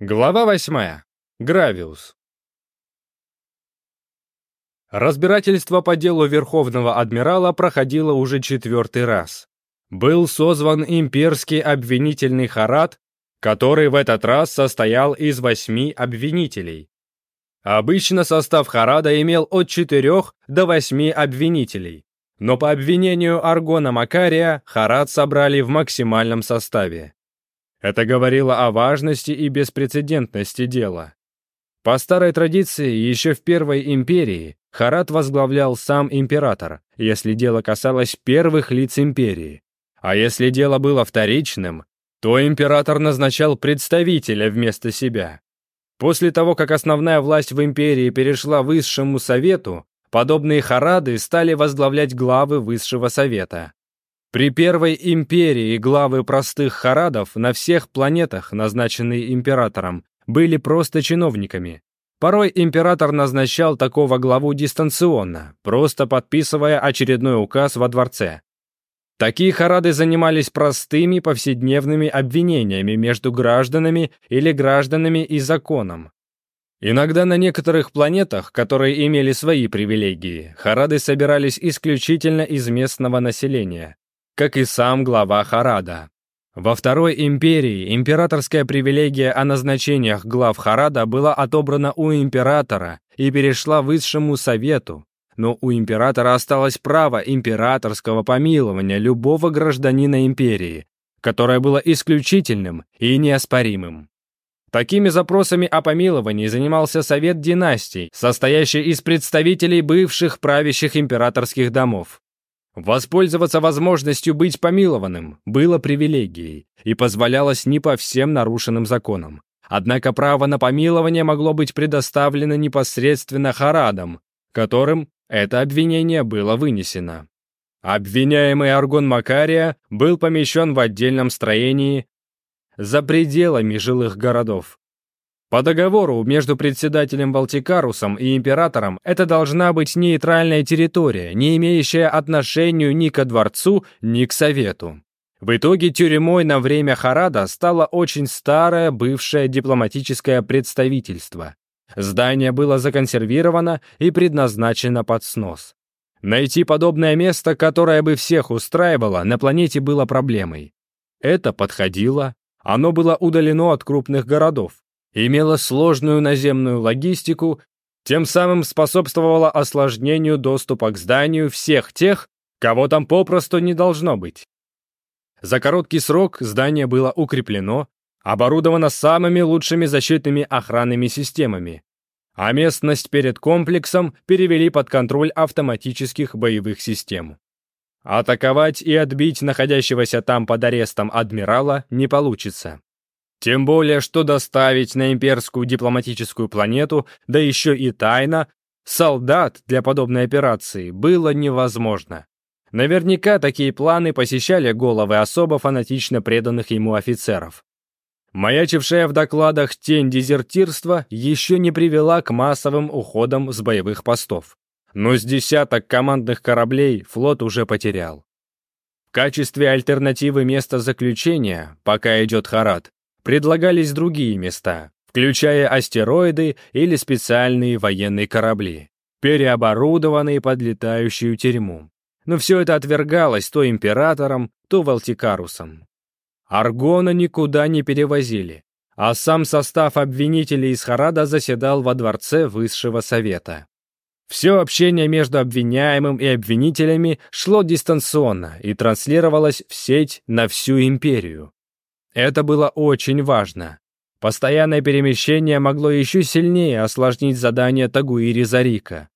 Глава восьмая. Гравиус. Разбирательство по делу Верховного Адмирала проходило уже четвертый раз. Был созван имперский обвинительный харат, который в этот раз состоял из восьми обвинителей. Обычно состав харада имел от четырех до восьми обвинителей, но по обвинению Аргона Макария харад собрали в максимальном составе. Это говорило о важности и беспрецедентности дела. По старой традиции, еще в Первой империи Харат возглавлял сам император, если дело касалось первых лиц империи. А если дело было вторичным, то император назначал представителя вместо себя. После того, как основная власть в империи перешла высшему совету, подобные харады стали возглавлять главы высшего совета. При Первой империи главы простых харадов на всех планетах, назначенные императором, были просто чиновниками. Порой император назначал такого главу дистанционно, просто подписывая очередной указ во дворце. Такие харады занимались простыми повседневными обвинениями между гражданами или гражданами и законом. Иногда на некоторых планетах, которые имели свои привилегии, харады собирались исключительно из местного населения как и сам глава Харада. Во Второй империи императорская привилегия о назначениях глав Харада была отобрана у императора и перешла высшему совету, но у императора осталось право императорского помилования любого гражданина империи, которое было исключительным и неоспоримым. Такими запросами о помиловании занимался Совет династий, состоящий из представителей бывших правящих императорских домов. Воспользоваться возможностью быть помилованным было привилегией и позволялось не по всем нарушенным законам. Однако право на помилование могло быть предоставлено непосредственно Харадам, которым это обвинение было вынесено. Обвиняемый Аргон Макария был помещен в отдельном строении за пределами жилых городов, по договору между председателем Валтикарусом и императором это должна быть нейтральная территория, не имеющая отношения ни ко дворцу, ни к совету. В итоге тюрьмой на время Харада стало очень старое бывшее дипломатическое представительство. Здание было законсервировано и предназначено под снос. Найти подобное место, которое бы всех устраивало, на планете было проблемой. Это подходило, оно было удалено от крупных городов имела сложную наземную логистику, тем самым способствовала осложнению доступа к зданию всех тех, кого там попросту не должно быть. За короткий срок здание было укреплено, оборудовано самыми лучшими защитными охранными системами, а местность перед комплексом перевели под контроль автоматических боевых систем. Атаковать и отбить находящегося там под арестом адмирала не получится. Тем более, что доставить на имперскую дипломатическую планету, да еще и тайно, солдат для подобной операции было невозможно. Наверняка такие планы посещали головы особо фанатично преданных ему офицеров. Маячившая в докладах тень дезертирства еще не привела к массовым уходам с боевых постов. Но с десяток командных кораблей флот уже потерял. В качестве альтернативы места заключения, пока идет Харат, предлагались другие места, включая астероиды или специальные военные корабли, переоборудованные под летающую тюрьму. Но все это отвергалось то императором, то Валтикарусом. Аргона никуда не перевозили, а сам состав обвинителей из Харада заседал во дворце Высшего Совета. Все общение между обвиняемым и обвинителями шло дистанционно и транслировалось в сеть на всю империю, это было очень важно. Постоянное перемещение могло еще сильнее осложнить задание Тагуири Зарика.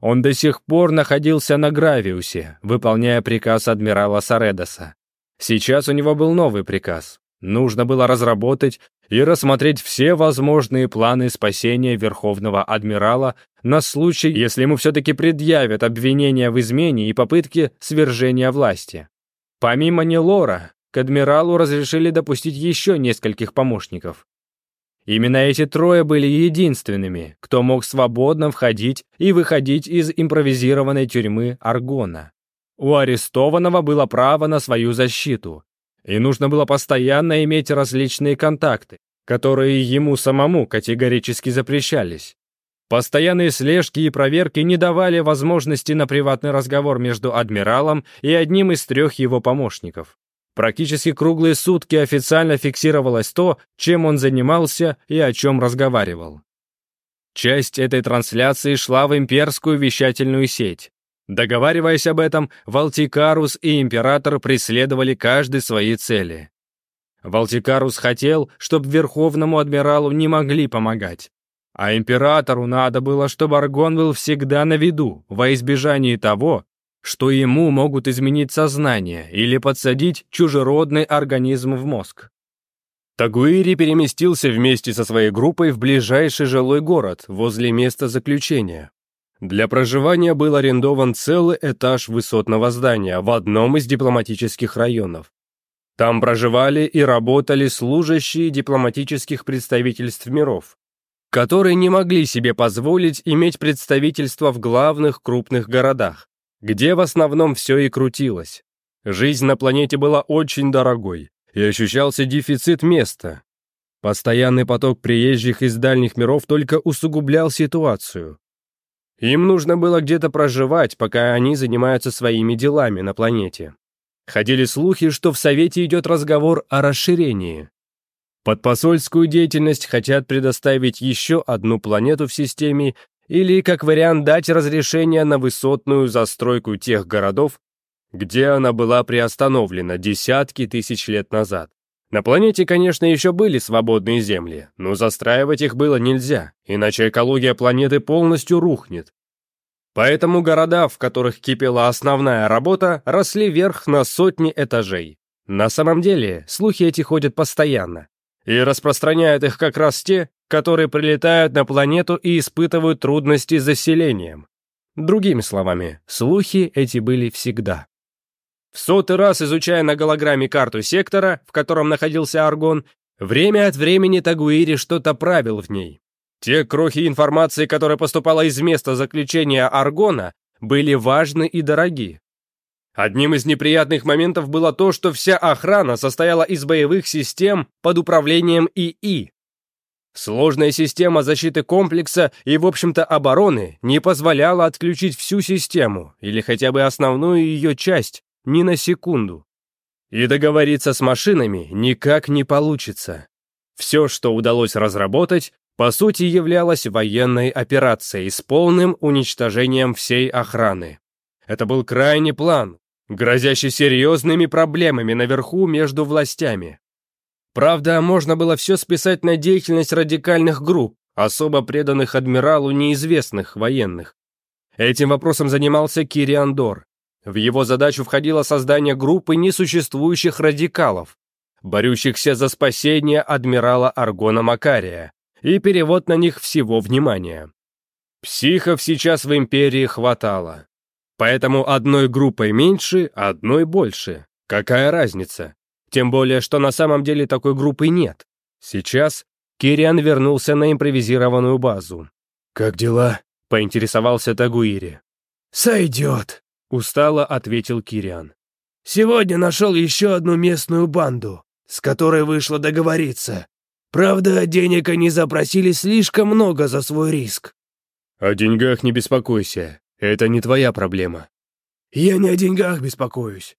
Он до сих пор находился на Гравиусе, выполняя приказ адмирала Саредоса. Сейчас у него был новый приказ. Нужно было разработать и рассмотреть все возможные планы спасения Верховного Адмирала на случай, если ему все-таки предъявят обвинения в измене и попытке свержения власти. Помимо Нелора, к адмиралу разрешили допустить еще нескольких помощников. Именно эти трое были единственными, кто мог свободно входить и выходить из импровизированной тюрьмы Аргона. У арестованного было право на свою защиту, и нужно было постоянно иметь различные контакты, которые ему самому категорически запрещались. Постоянные слежки и проверки не давали возможности на приватный разговор между адмиралом и одним из трех его помощников. Практически круглые сутки официально фиксировалось то, чем он занимался и о чем разговаривал. Часть этой трансляции шла в имперскую вещательную сеть. Договариваясь об этом, Валтикарус и Император преследовали каждый свои цели. Валтикарус хотел, чтобы Верховному Адмиралу не могли помогать. А Императору надо было, чтобы Аргон был всегда на виду, во избежание того, что ему могут изменить сознание или подсадить чужеродный организм в мозг. Тагуири переместился вместе со своей группой в ближайший жилой город, возле места заключения. Для проживания был арендован целый этаж высотного здания в одном из дипломатических районов. Там проживали и работали служащие дипломатических представительств миров, которые не могли себе позволить иметь представительство в главных крупных городах, где в основном все и крутилось. Жизнь на планете была очень дорогой, и ощущался дефицит места. Постоянный поток приезжих из дальних миров только усугублял ситуацию. Им нужно было где-то проживать, пока они занимаются своими делами на планете. Ходили слухи, что в Совете идет разговор о расширении. Под посольскую деятельность хотят предоставить еще одну планету в системе или, как вариант, дать разрешение на высотную застройку тех городов, где она была приостановлена десятки тысяч лет назад. На планете, конечно, еще были свободные земли, но застраивать их было нельзя, иначе экология планеты полностью рухнет. Поэтому города, в которых кипела основная работа, росли вверх на сотни этажей. На самом деле, слухи эти ходят постоянно и распространяют их как раз те, которые прилетают на планету и испытывают трудности с заселением. Другими словами, слухи эти были всегда. В сотый раз изучая на голограмме карту сектора, в котором находился Аргон, время от времени Тагуири что-то правил в ней. Те крохи информации, которая поступала из места заключения Аргона, были важны и дороги. Одним из неприятных моментов было то, что вся охрана состояла из боевых систем под управлением ИИ. Сложная система защиты комплекса и, в общем-то, обороны не позволяла отключить всю систему или хотя бы основную ее часть ни на секунду. И договориться с машинами никак не получится. Все, что удалось разработать, по сути являлось военной операцией с полным уничтожением всей охраны. Это был крайний план, грозящий серьезными проблемами наверху между властями. Правда, можно было все списать на деятельность радикальных групп, особо преданных адмиралу неизвестных военных. Этим вопросом занимался Кириан Дор. В его задачу входило создание группы несуществующих радикалов, борющихся за спасение адмирала Аргона Макария, и перевод на них всего внимания. Психов сейчас в империи хватало. Поэтому одной группой меньше, а одной больше. Какая разница? Тем более, что на самом деле такой группы нет. Сейчас Кириан вернулся на импровизированную базу. «Как дела?» — поинтересовался Тагуири. «Сойдет», — устало ответил Кириан. «Сегодня нашел еще одну местную банду, с которой вышло договориться. Правда, денег они запросили слишком много за свой риск». «О деньгах не беспокойся. «Это не твоя проблема». «Я не о деньгах беспокоюсь,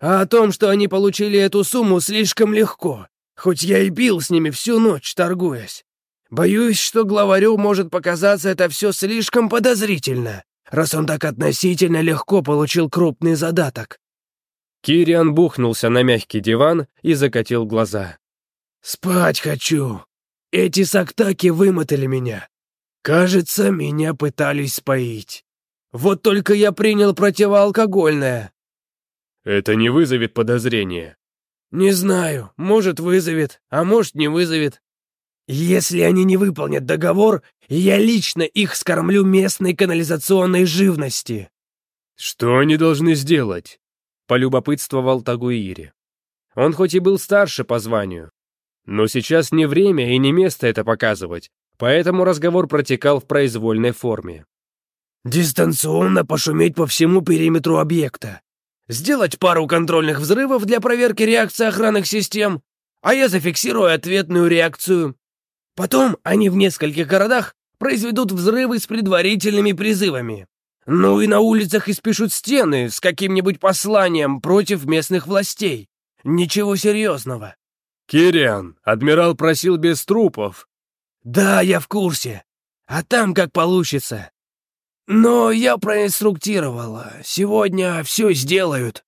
а о том, что они получили эту сумму слишком легко, хоть я и бил с ними всю ночь, торгуясь. Боюсь, что главарю может показаться это все слишком подозрительно, раз он так относительно легко получил крупный задаток». Кириан бухнулся на мягкий диван и закатил глаза. «Спать хочу. Эти сактаки вымотали меня. Кажется, меня пытались споить. Вот только я принял противоалкогольное». «Это не вызовет подозрения?» «Не знаю. Может, вызовет, а может, не вызовет. Если они не выполнят договор, я лично их скормлю местной канализационной живности». «Что они должны сделать?» — полюбопытствовал Тагуири. Он хоть и был старше по званию, но сейчас не время и не место это показывать, поэтому разговор протекал в произвольной форме дистанционно пошуметь по всему периметру объекта, сделать пару контрольных взрывов для проверки реакции охранных систем, а я зафиксирую ответную реакцию. Потом они в нескольких городах произведут взрывы с предварительными призывами. Ну и на улицах испишут стены с каким-нибудь посланием против местных властей. Ничего серьезного. «Кириан, адмирал просил без трупов». «Да, я в курсе. А там как получится. Но я проинструктировала. Сегодня все сделают».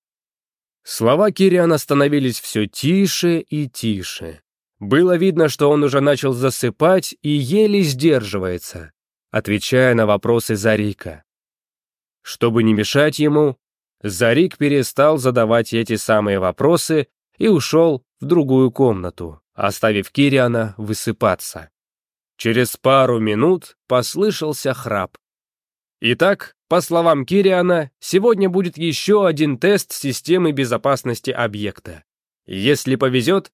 Слова Кириана становились все тише и тише. Было видно, что он уже начал засыпать и еле сдерживается, отвечая на вопросы Зарика. Чтобы не мешать ему, Зарик перестал задавать эти самые вопросы и ушел в другую комнату, оставив Кириана высыпаться. Через пару минут послышался храп. Итак, по словам Кириана, сегодня будет еще один тест системы безопасности объекта. Если повезет,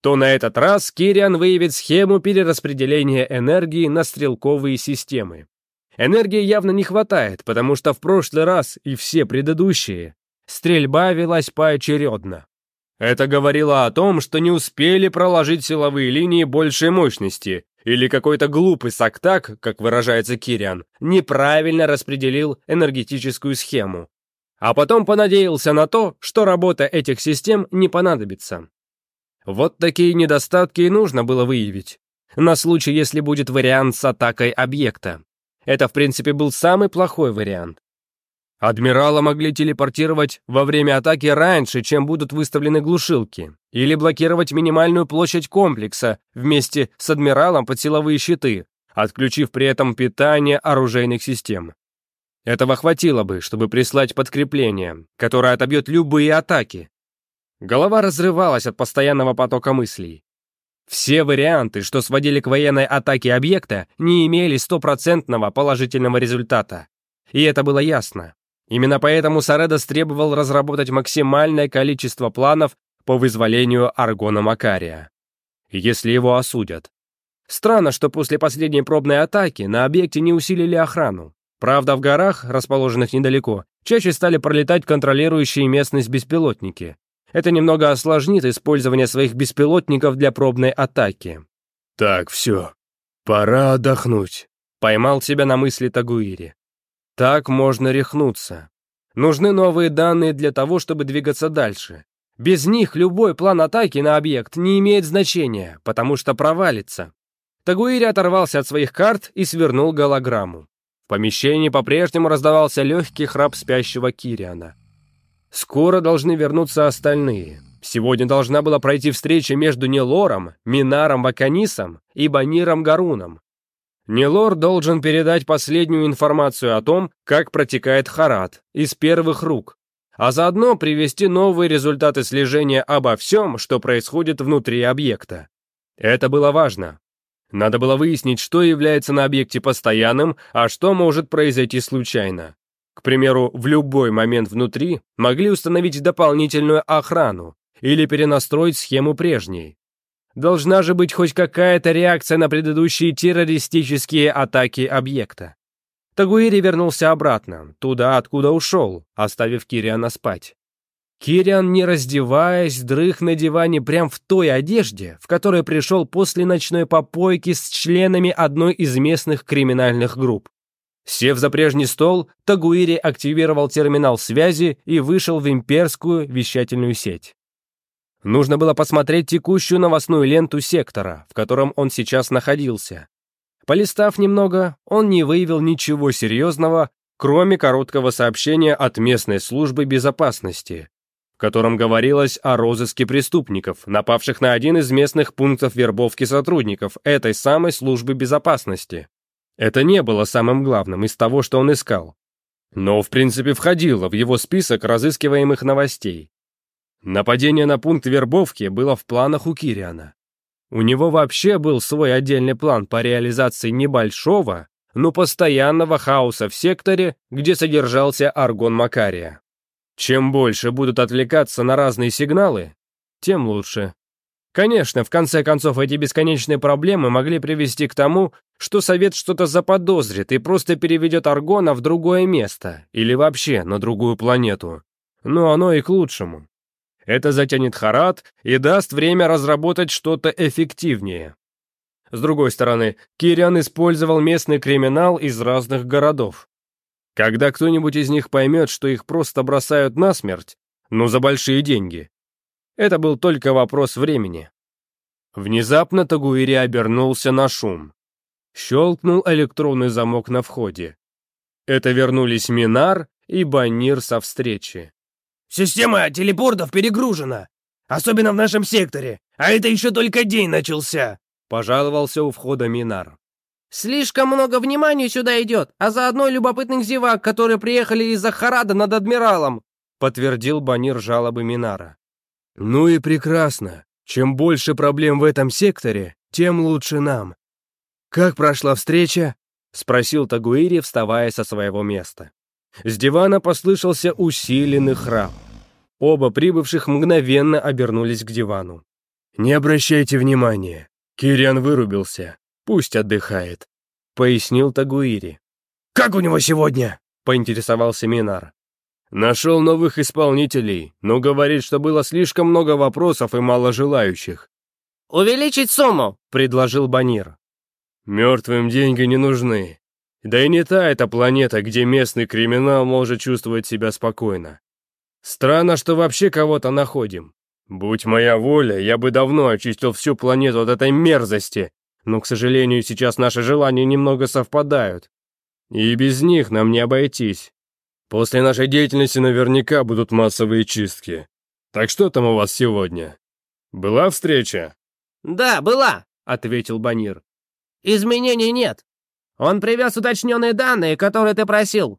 то на этот раз Кириан выявит схему перераспределения энергии на стрелковые системы. Энергии явно не хватает, потому что в прошлый раз и все предыдущие стрельба велась поочередно. Это говорило о том, что не успели проложить силовые линии большей мощности, или какой-то глупый сактак, как выражается Кириан, неправильно распределил энергетическую схему. А потом понадеялся на то, что работа этих систем не понадобится. Вот такие недостатки и нужно было выявить. На случай, если будет вариант с атакой объекта. Это, в принципе, был самый плохой вариант. Адмирала могли телепортировать во время атаки раньше, чем будут выставлены глушилки, или блокировать минимальную площадь комплекса вместе с адмиралом под силовые щиты, отключив при этом питание оружейных систем. Этого хватило бы, чтобы прислать подкрепление, которое отобьет любые атаки. Голова разрывалась от постоянного потока мыслей. Все варианты, что сводили к военной атаке объекта, не имели стопроцентного положительного результата. И это было ясно. Именно поэтому Саредос требовал разработать максимальное количество планов по вызволению Аргона Макария. Если его осудят. Странно, что после последней пробной атаки на объекте не усилили охрану. Правда, в горах, расположенных недалеко, чаще стали пролетать контролирующие местность беспилотники. Это немного осложнит использование своих беспилотников для пробной атаки. «Так, все. Пора отдохнуть», — поймал себя на мысли Тагуири. Так можно рехнуться. Нужны новые данные для того, чтобы двигаться дальше. Без них любой план атаки на объект не имеет значения, потому что провалится. Тагуири оторвался от своих карт и свернул голограмму. В помещении по-прежнему раздавался легкий храп спящего Кириана. Скоро должны вернуться остальные. Сегодня должна была пройти встреча между Нелором, Минаром Ваканисом и Баниром Гаруном. Нелор должен передать последнюю информацию о том, как протекает Харат, из первых рук, а заодно привести новые результаты слежения обо всем, что происходит внутри объекта. Это было важно. Надо было выяснить, что является на объекте постоянным, а что может произойти случайно. К примеру, в любой момент внутри могли установить дополнительную охрану или перенастроить схему прежней. Должна же быть хоть какая-то реакция на предыдущие террористические атаки объекта. Тагуири вернулся обратно, туда, откуда ушел, оставив Кириана спать. Кириан, не раздеваясь, дрых на диване прям в той одежде, в которой пришел после ночной попойки с членами одной из местных криминальных групп. Сев за прежний стол, Тагуири активировал терминал связи и вышел в имперскую вещательную сеть. Нужно было посмотреть текущую новостную ленту сектора, в котором он сейчас находился. Полистав немного, он не выявил ничего серьезного, кроме короткого сообщения от местной службы безопасности, в котором говорилось о розыске преступников, напавших на один из местных пунктов вербовки сотрудников этой самой службы безопасности. Это не было самым главным из того, что он искал. Но, в принципе, входило в его список разыскиваемых новостей. Нападение на пункт вербовки было в планах у Кириана. У него вообще был свой отдельный план по реализации небольшого, но постоянного хаоса в секторе, где содержался аргон Макария. Чем больше будут отвлекаться на разные сигналы, тем лучше. Конечно, в конце концов эти бесконечные проблемы могли привести к тому, что совет что-то заподозрит и просто переведет Аргона в другое место или вообще на другую планету. Но оно и к лучшему. Это затянет Харат и даст время разработать что-то эффективнее. С другой стороны, Кириан использовал местный криминал из разных городов. Когда кто-нибудь из них поймет, что их просто бросают на смерть, но за большие деньги. Это был только вопрос времени. Внезапно Тагуири обернулся на шум. Щелкнул электронный замок на входе. Это вернулись Минар и Банир со встречи. Система телепортов перегружена. Особенно в нашем секторе. А это еще только день начался!» — пожаловался у входа Минар. «Слишком много внимания сюда идет, а заодно и любопытных зевак, которые приехали из-за Харада над Адмиралом!» — подтвердил Банир жалобы Минара. «Ну и прекрасно. Чем больше проблем в этом секторе, тем лучше нам. Как прошла встреча?» — спросил Тагуири, вставая со своего места. С дивана послышался усиленный храп. Оба прибывших мгновенно обернулись к дивану. «Не обращайте внимания. Кириан вырубился. Пусть отдыхает», — пояснил Тагуири. «Как у него сегодня?» — поинтересовался Минар. «Нашел новых исполнителей, но говорит, что было слишком много вопросов и мало желающих». «Увеличить сумму», — предложил Банир. «Мертвым деньги не нужны. Да и не та эта планета, где местный криминал может чувствовать себя спокойно. Странно, что вообще кого-то находим. Будь моя воля, я бы давно очистил всю планету от этой мерзости, но, к сожалению, сейчас наши желания немного совпадают. И без них нам не обойтись. После нашей деятельности наверняка будут массовые чистки. Так что там у вас сегодня? Была встреча? Да, была, ответил Банир. Изменений нет. Он привез уточненные данные, которые ты просил».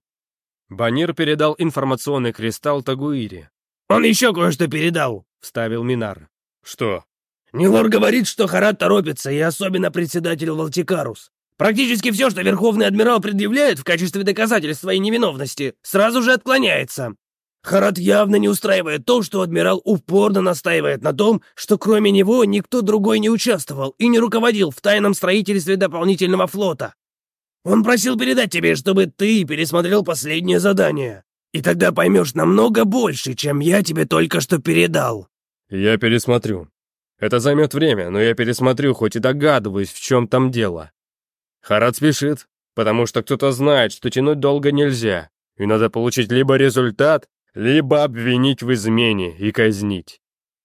Банир передал информационный кристалл Тагуире. «Он еще кое-что передал», — вставил Минар. «Что?» «Нилор говорит, что Харат торопится, и особенно председатель Валтикарус. Практически все, что Верховный Адмирал предъявляет в качестве доказательств своей невиновности, сразу же отклоняется. Харат явно не устраивает то, что адмирал упорно настаивает на том, что кроме него никто другой не участвовал и не руководил в тайном строительстве дополнительного флота. Он просил передать тебе, чтобы ты пересмотрел последнее задание. И тогда поймешь намного больше, чем я тебе только что передал». «Я пересмотрю. Это займет время, но я пересмотрю, хоть и догадываюсь, в чем там дело». Харат спешит, потому что кто-то знает, что тянуть долго нельзя, и надо получить либо результат, либо обвинить в измене и казнить.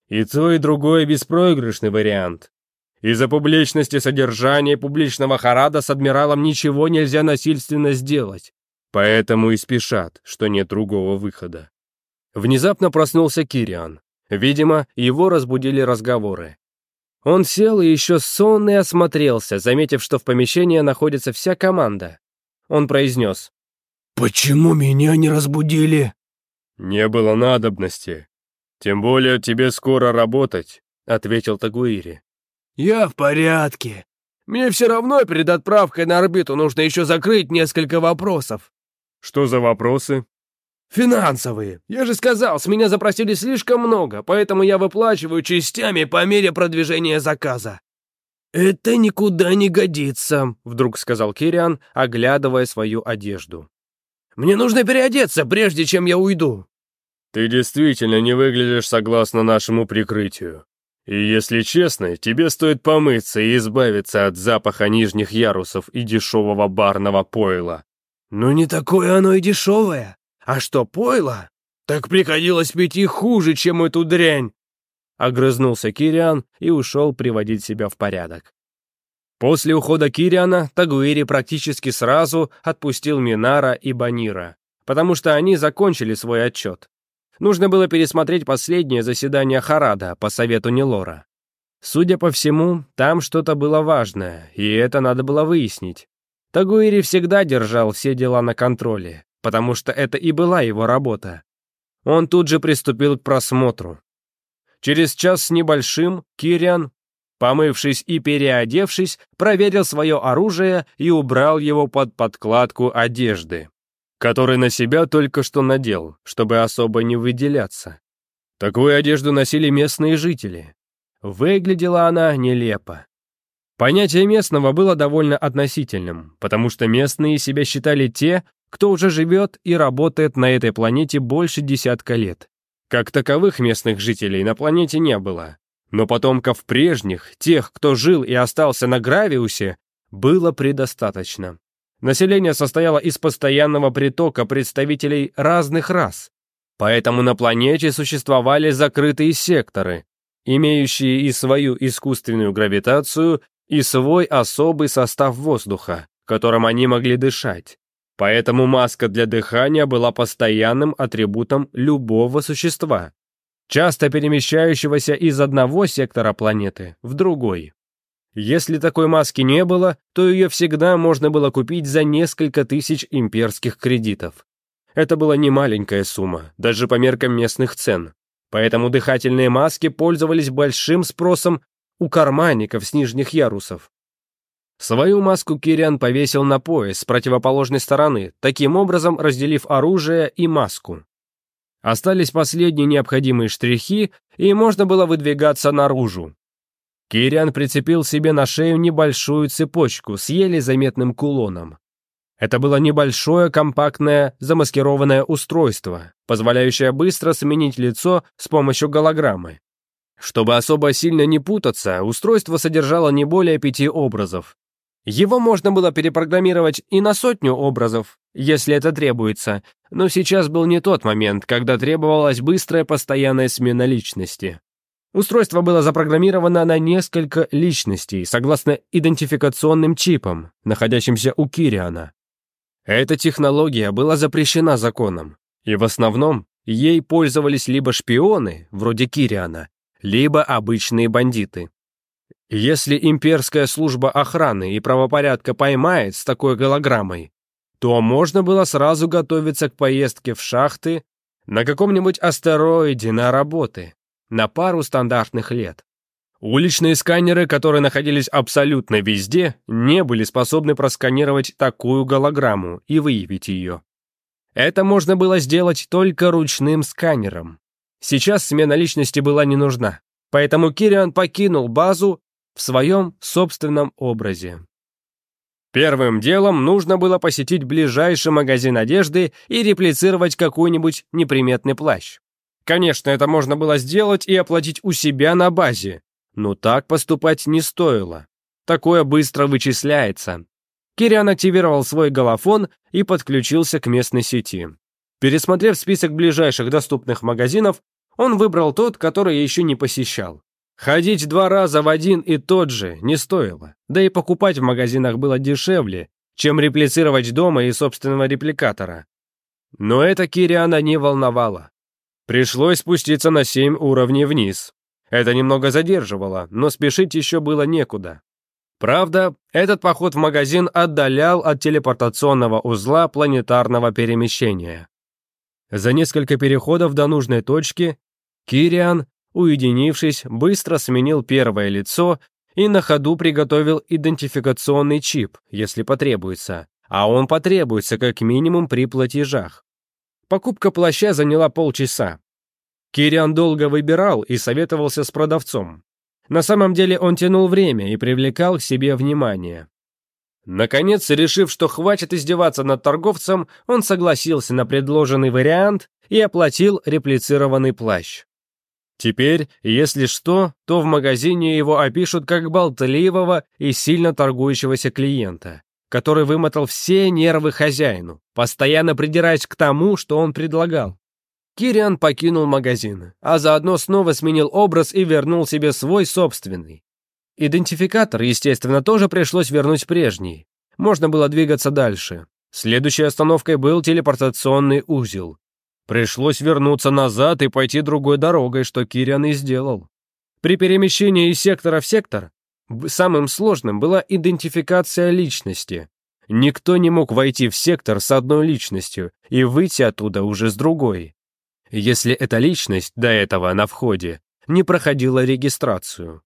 И то, и другое беспроигрышный вариант. Из-за публичности содержания и публичного харада с адмиралом ничего нельзя насильственно сделать. Поэтому и спешат, что нет другого выхода. Внезапно проснулся Кириан. Видимо, его разбудили разговоры. Он сел и еще сонный осмотрелся, заметив, что в помещении находится вся команда. Он произнес. «Почему меня не разбудили?» «Не было надобности. Тем более тебе скоро работать», — ответил Тагуири. «Я в порядке. Мне все равно перед отправкой на орбиту нужно еще закрыть несколько вопросов». «Что за вопросы?» «Финансовые. Я же сказал, с меня запросили слишком много, поэтому я выплачиваю частями по мере продвижения заказа». «Это никуда не годится», — вдруг сказал Кириан, оглядывая свою одежду. «Мне нужно переодеться, прежде чем я уйду». «Ты действительно не выглядишь согласно нашему прикрытию», и если честно, тебе стоит помыться и избавиться от запаха нижних ярусов и дешевого барного пойла. Ну не такое оно и дешевое. А что, пойло? Так приходилось пить и хуже, чем эту дрянь. Огрызнулся Кириан и ушел приводить себя в порядок. После ухода Кириана Тагуири практически сразу отпустил Минара и Банира, потому что они закончили свой отчет. Нужно было пересмотреть последнее заседание Харада по совету Нелора. Судя по всему, там что-то было важное, и это надо было выяснить. Тагуири всегда держал все дела на контроле, потому что это и была его работа. Он тут же приступил к просмотру. Через час с небольшим Кириан, помывшись и переодевшись, проверил свое оружие и убрал его под подкладку одежды который на себя только что надел, чтобы особо не выделяться. Такую одежду носили местные жители. Выглядела она нелепо. Понятие местного было довольно относительным, потому что местные себя считали те, кто уже живет и работает на этой планете больше десятка лет. Как таковых местных жителей на планете не было, но потомков прежних, тех, кто жил и остался на Гравиусе, было предостаточно. Население состояло из постоянного притока представителей разных рас. Поэтому на планете существовали закрытые секторы, имеющие и свою искусственную гравитацию, и свой особый состав воздуха, которым они могли дышать. Поэтому маска для дыхания была постоянным атрибутом любого существа, часто перемещающегося из одного сектора планеты в другой. Если такой маски не было, то ее всегда можно было купить за несколько тысяч имперских кредитов. Это была не маленькая сумма, даже по меркам местных цен. Поэтому дыхательные маски пользовались большим спросом у карманников с нижних ярусов. Свою маску Кириан повесил на пояс с противоположной стороны, таким образом разделив оружие и маску. Остались последние необходимые штрихи, и можно было выдвигаться наружу. Кириан прицепил себе на шею небольшую цепочку с еле заметным кулоном. Это было небольшое, компактное, замаскированное устройство, позволяющее быстро сменить лицо с помощью голограммы. Чтобы особо сильно не путаться, устройство содержало не более пяти образов. Его можно было перепрограммировать и на сотню образов, если это требуется, но сейчас был не тот момент, когда требовалась быстрая постоянная смена личности. Устройство было запрограммировано на несколько личностей, согласно идентификационным чипам, находящимся у Кириана. Эта технология была запрещена законом, и в основном ей пользовались либо шпионы, вроде Кириана, либо обычные бандиты. Если имперская служба охраны и правопорядка поймает с такой голограммой, то можно было сразу готовиться к поездке в шахты на каком-нибудь астероиде на работы, на пару стандартных лет. Уличные сканеры, которые находились абсолютно везде, не были способны просканировать такую голограмму и выявить ее. Это можно было сделать только ручным сканером. Сейчас смена личности была не нужна, поэтому Кириан покинул базу в своем собственном образе. Первым делом нужно было посетить ближайший магазин одежды и реплицировать какой-нибудь неприметный плащ. Конечно, это можно было сделать и оплатить у себя на базе, но так поступать не стоило. Такое быстро вычисляется. Кириан активировал свой голофон и подключился к местной сети. Пересмотрев список ближайших доступных магазинов, он выбрал тот, который еще не посещал. Ходить два раза в один и тот же не стоило, да и покупать в магазинах было дешевле, чем реплицировать дома и собственного репликатора. Но это Кириана не волновало. Пришлось спуститься на семь уровней вниз. Это немного задерживало, но спешить еще было некуда. Правда, этот поход в магазин отдалял от телепортационного узла планетарного перемещения. За несколько переходов до нужной точки Кириан, уединившись, быстро сменил первое лицо и на ходу приготовил идентификационный чип, если потребуется, а он потребуется как минимум при платежах. Покупка плаща заняла полчаса. Кириан долго выбирал и советовался с продавцом. На самом деле он тянул время и привлекал к себе внимание. Наконец, решив, что хватит издеваться над торговцем, он согласился на предложенный вариант и оплатил реплицированный плащ. Теперь, если что, то в магазине его опишут как болтливого и сильно торгующегося клиента который вымотал все нервы хозяину, постоянно придираясь к тому, что он предлагал. Кириан покинул магазин, а заодно снова сменил образ и вернул себе свой собственный. Идентификатор, естественно, тоже пришлось вернуть прежний. Можно было двигаться дальше. Следующей остановкой был телепортационный узел. Пришлось вернуться назад и пойти другой дорогой, что Кириан и сделал. При перемещении из сектора в сектор Самым сложным была идентификация личности. Никто не мог войти в сектор с одной личностью и выйти оттуда уже с другой. Если эта личность до этого на входе не проходила регистрацию.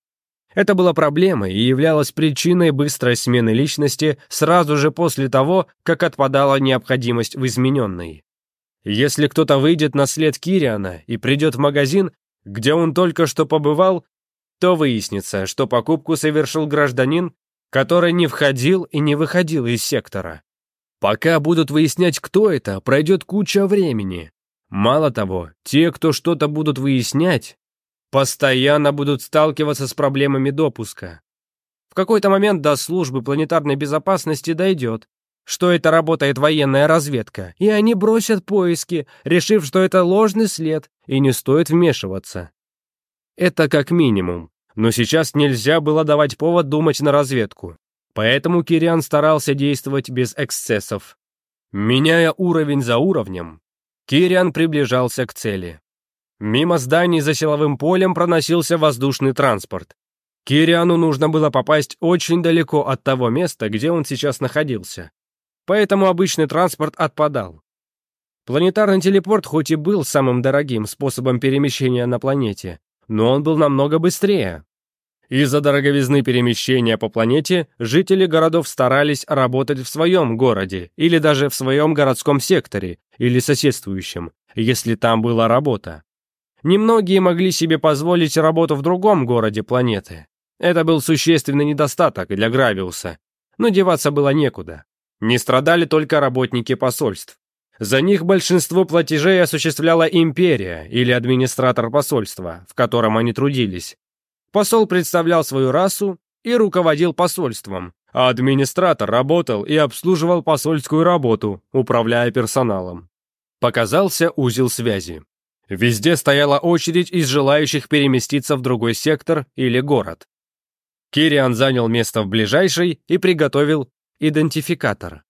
Это была проблема и являлась причиной быстрой смены личности сразу же после того, как отпадала необходимость в измененной. Если кто-то выйдет на след Кириана и придет в магазин, где он только что побывал, то выяснится, что покупку совершил гражданин, который не входил и не выходил из сектора. Пока будут выяснять, кто это, пройдет куча времени. Мало того, те, кто что-то будут выяснять, постоянно будут сталкиваться с проблемами допуска. В какой-то момент до службы планетарной безопасности дойдет, что это работает военная разведка, и они бросят поиски, решив, что это ложный след и не стоит вмешиваться. Это как минимум. Но сейчас нельзя было давать повод думать на разведку. Поэтому Кириан старался действовать без эксцессов. Меняя уровень за уровнем, Кириан приближался к цели. Мимо зданий за силовым полем проносился воздушный транспорт. Кириану нужно было попасть очень далеко от того места, где он сейчас находился. Поэтому обычный транспорт отпадал. Планетарный телепорт хоть и был самым дорогим способом перемещения на планете, но он был намного быстрее. Из-за дороговизны перемещения по планете жители городов старались работать в своем городе или даже в своем городском секторе или соседствующем, если там была работа. Немногие могли себе позволить работу в другом городе планеты. Это был существенный недостаток для Гравиуса, но деваться было некуда. Не страдали только работники посольств. За них большинство платежей осуществляла империя или администратор посольства, в котором они трудились. Посол представлял свою расу и руководил посольством, а администратор работал и обслуживал посольскую работу, управляя персоналом. Показался узел связи. Везде стояла очередь из желающих переместиться в другой сектор или город. Кириан занял место в ближайшей и приготовил идентификатор.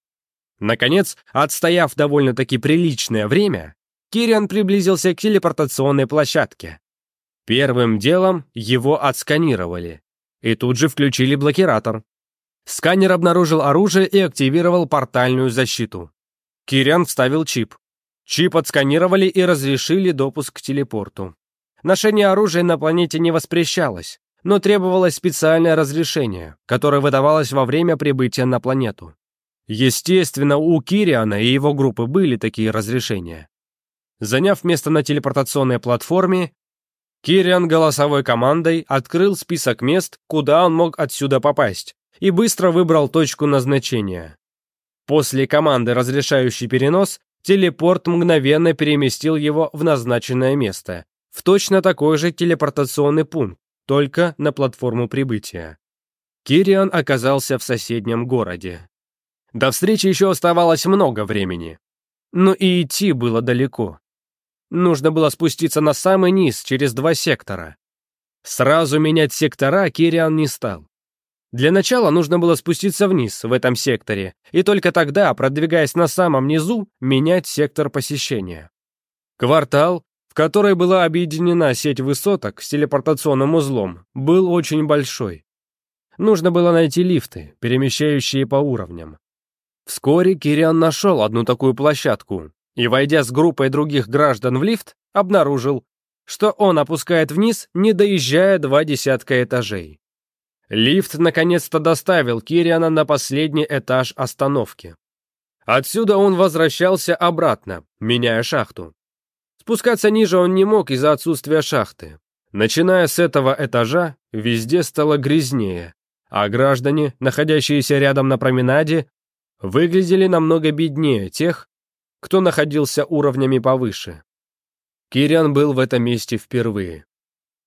Наконец, отстояв довольно-таки приличное время, Кириан приблизился к телепортационной площадке. Первым делом его отсканировали. И тут же включили блокиратор. Сканер обнаружил оружие и активировал портальную защиту. Кириан вставил чип. Чип отсканировали и разрешили допуск к телепорту. Ношение оружия на планете не воспрещалось, но требовалось специальное разрешение, которое выдавалось во время прибытия на планету. Естественно, у Кириана и его группы были такие разрешения. Заняв место на телепортационной платформе, Кириан голосовой командой открыл список мест, куда он мог отсюда попасть, и быстро выбрал точку назначения. После команды, разрешающей перенос, телепорт мгновенно переместил его в назначенное место, в точно такой же телепортационный пункт, только на платформу прибытия. Кириан оказался в соседнем городе. До встречи еще оставалось много времени. Но и идти было далеко. Нужно было спуститься на самый низ, через два сектора. Сразу менять сектора Кириан не стал. Для начала нужно было спуститься вниз, в этом секторе, и только тогда, продвигаясь на самом низу, менять сектор посещения. Квартал, в который была объединена сеть высоток с телепортационным узлом, был очень большой. Нужно было найти лифты, перемещающие по уровням. Вскоре Кириан нашел одну такую площадку и, войдя с группой других граждан в лифт, обнаружил, что он опускает вниз, не доезжая два десятка этажей. Лифт наконец-то доставил Кириана на последний этаж остановки. Отсюда он возвращался обратно, меняя шахту. Спускаться ниже он не мог из-за отсутствия шахты. Начиная с этого этажа, везде стало грязнее, а граждане, находящиеся рядом на променаде, выглядели намного беднее тех, кто находился уровнями повыше. Кириан был в этом месте впервые.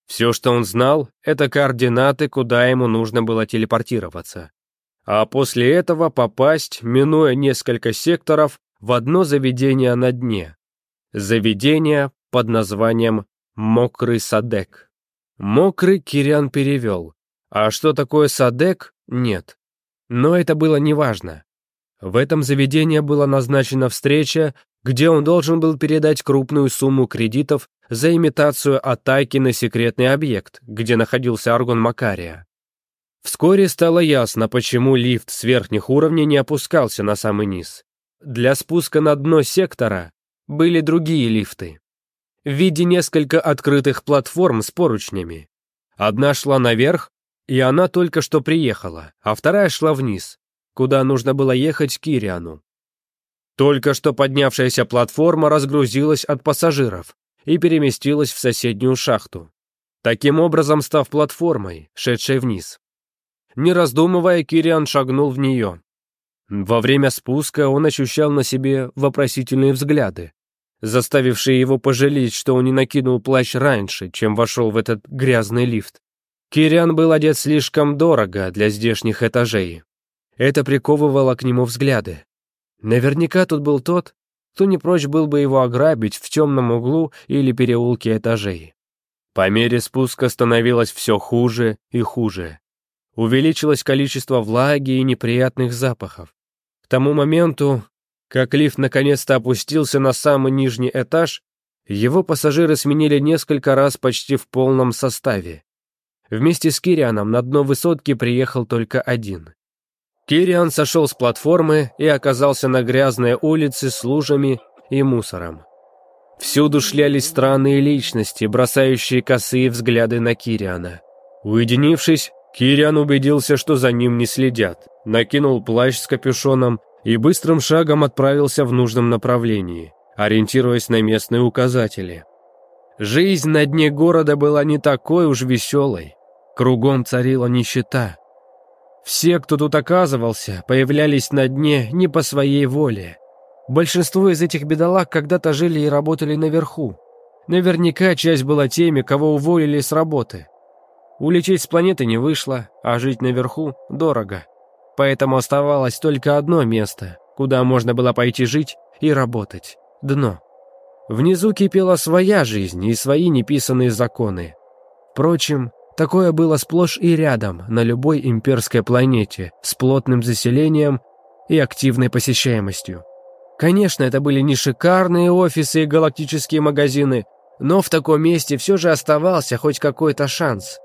Все, что он знал, это координаты, куда ему нужно было телепортироваться. А после этого попасть, минуя несколько секторов, в одно заведение на дне. Заведение под названием «Мокрый Садек». Мокрый Кириан перевел, а что такое Садек, нет. Но это было неважно. В этом заведении была назначена встреча, где он должен был передать крупную сумму кредитов за имитацию атаки на секретный объект, где находился Аргон Макария. Вскоре стало ясно, почему лифт с верхних уровней не опускался на самый низ. Для спуска на дно сектора были другие лифты. В виде несколько открытых платформ с поручнями. Одна шла наверх, и она только что приехала, а вторая шла вниз, куда нужно было ехать к Кириану. Только что поднявшаяся платформа разгрузилась от пассажиров и переместилась в соседнюю шахту, таким образом став платформой, шедшей вниз. Не раздумывая, Кириан шагнул в нее. Во время спуска он ощущал на себе вопросительные взгляды, заставившие его пожалеть, что он не накинул плащ раньше, чем вошел в этот грязный лифт. Кириан был одет слишком дорого для здешних этажей, это приковывало к нему взгляды. Наверняка тут был тот, кто не прочь был бы его ограбить в темном углу или переулке этажей. По мере спуска становилось все хуже и хуже. Увеличилось количество влаги и неприятных запахов. К тому моменту, как лифт наконец-то опустился на самый нижний этаж, его пассажиры сменили несколько раз почти в полном составе. Вместе с Кирианом на дно высотки приехал только один. Кириан сошел с платформы и оказался на грязной улице с лужами и мусором. Всюду шлялись странные личности, бросающие косые взгляды на Кириана. Уединившись, Кириан убедился, что за ним не следят, накинул плащ с капюшоном и быстрым шагом отправился в нужном направлении, ориентируясь на местные указатели. Жизнь на дне города была не такой уж веселой. Кругом царила нищета, все, кто тут оказывался, появлялись на дне не по своей воле. Большинство из этих бедолаг когда-то жили и работали наверху. Наверняка часть была теми, кого уволили с работы. Улететь с планеты не вышло, а жить наверху дорого. Поэтому оставалось только одно место, куда можно было пойти жить и работать — дно. Внизу кипела своя жизнь и свои неписанные законы. Впрочем, Такое было сплошь и рядом, на любой имперской планете, с плотным заселением и активной посещаемостью. Конечно, это были не шикарные офисы и галактические магазины, но в таком месте все же оставался хоть какой-то шанс.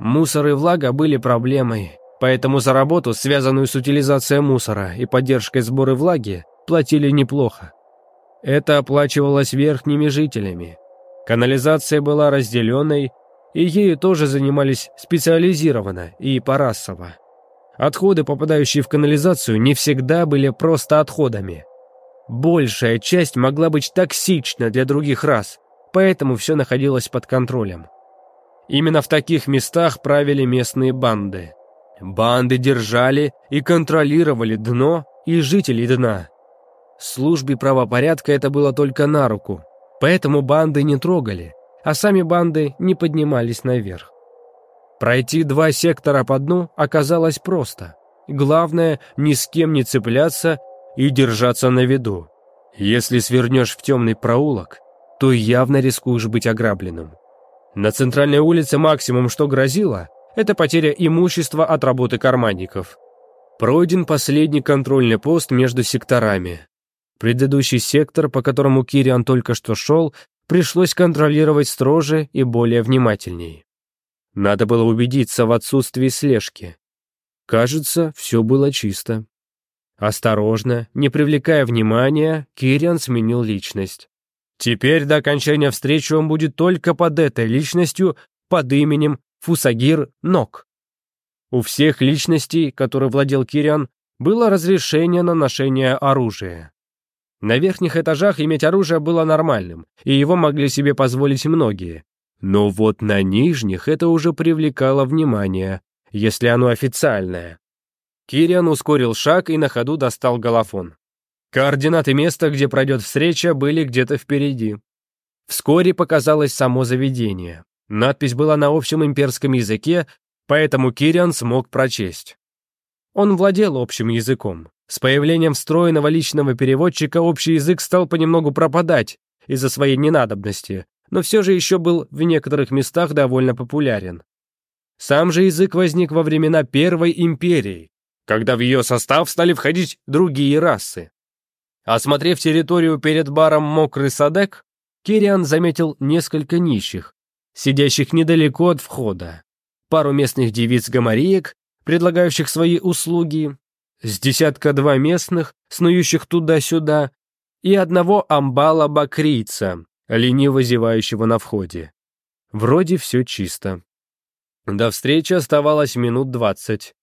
Мусор и влага были проблемой, поэтому за работу, связанную с утилизацией мусора и поддержкой сбора влаги, платили неплохо. Это оплачивалось верхними жителями. Канализация была разделенной, и ею тоже занимались специализированно и порасово. Отходы, попадающие в канализацию, не всегда были просто отходами. Большая часть могла быть токсична для других рас, поэтому все находилось под контролем. Именно в таких местах правили местные банды. Банды держали и контролировали дно и жителей дна. Службе правопорядка это было только на руку, поэтому банды не трогали – а сами банды не поднимались наверх. Пройти два сектора по дну оказалось просто. Главное, ни с кем не цепляться и держаться на виду. Если свернешь в темный проулок, то явно рискуешь быть ограбленным. На центральной улице максимум, что грозило, это потеря имущества от работы карманников. Пройден последний контрольный пост между секторами. Предыдущий сектор, по которому Кириан только что шел, пришлось контролировать строже и более внимательнее. Надо было убедиться в отсутствии слежки. Кажется, все было чисто. Осторожно, не привлекая внимания, Кириан сменил личность. Теперь до окончания встречи он будет только под этой личностью, под именем Фусагир Нок. У всех личностей, которые владел Кириан, было разрешение на ношение оружия. На верхних этажах иметь оружие было нормальным, и его могли себе позволить многие. Но вот на нижних это уже привлекало внимание, если оно официальное. Кириан ускорил шаг и на ходу достал голофон. Координаты места, где пройдет встреча, были где-то впереди. Вскоре показалось само заведение. Надпись была на общем имперском языке, поэтому Кириан смог прочесть. Он владел общим языком. С появлением встроенного личного переводчика общий язык стал понемногу пропадать из-за своей ненадобности, но все же еще был в некоторых местах довольно популярен. Сам же язык возник во времена Первой империи, когда в ее состав стали входить другие расы. Осмотрев территорию перед баром «Мокрый садек», Кириан заметил несколько нищих, сидящих недалеко от входа, пару местных девиц-гомариек, предлагающих свои услуги, с десятка-два местных, снующих туда-сюда, и одного амбала-бакрийца, лениво зевающего на входе. Вроде все чисто. До встречи оставалось минут двадцать.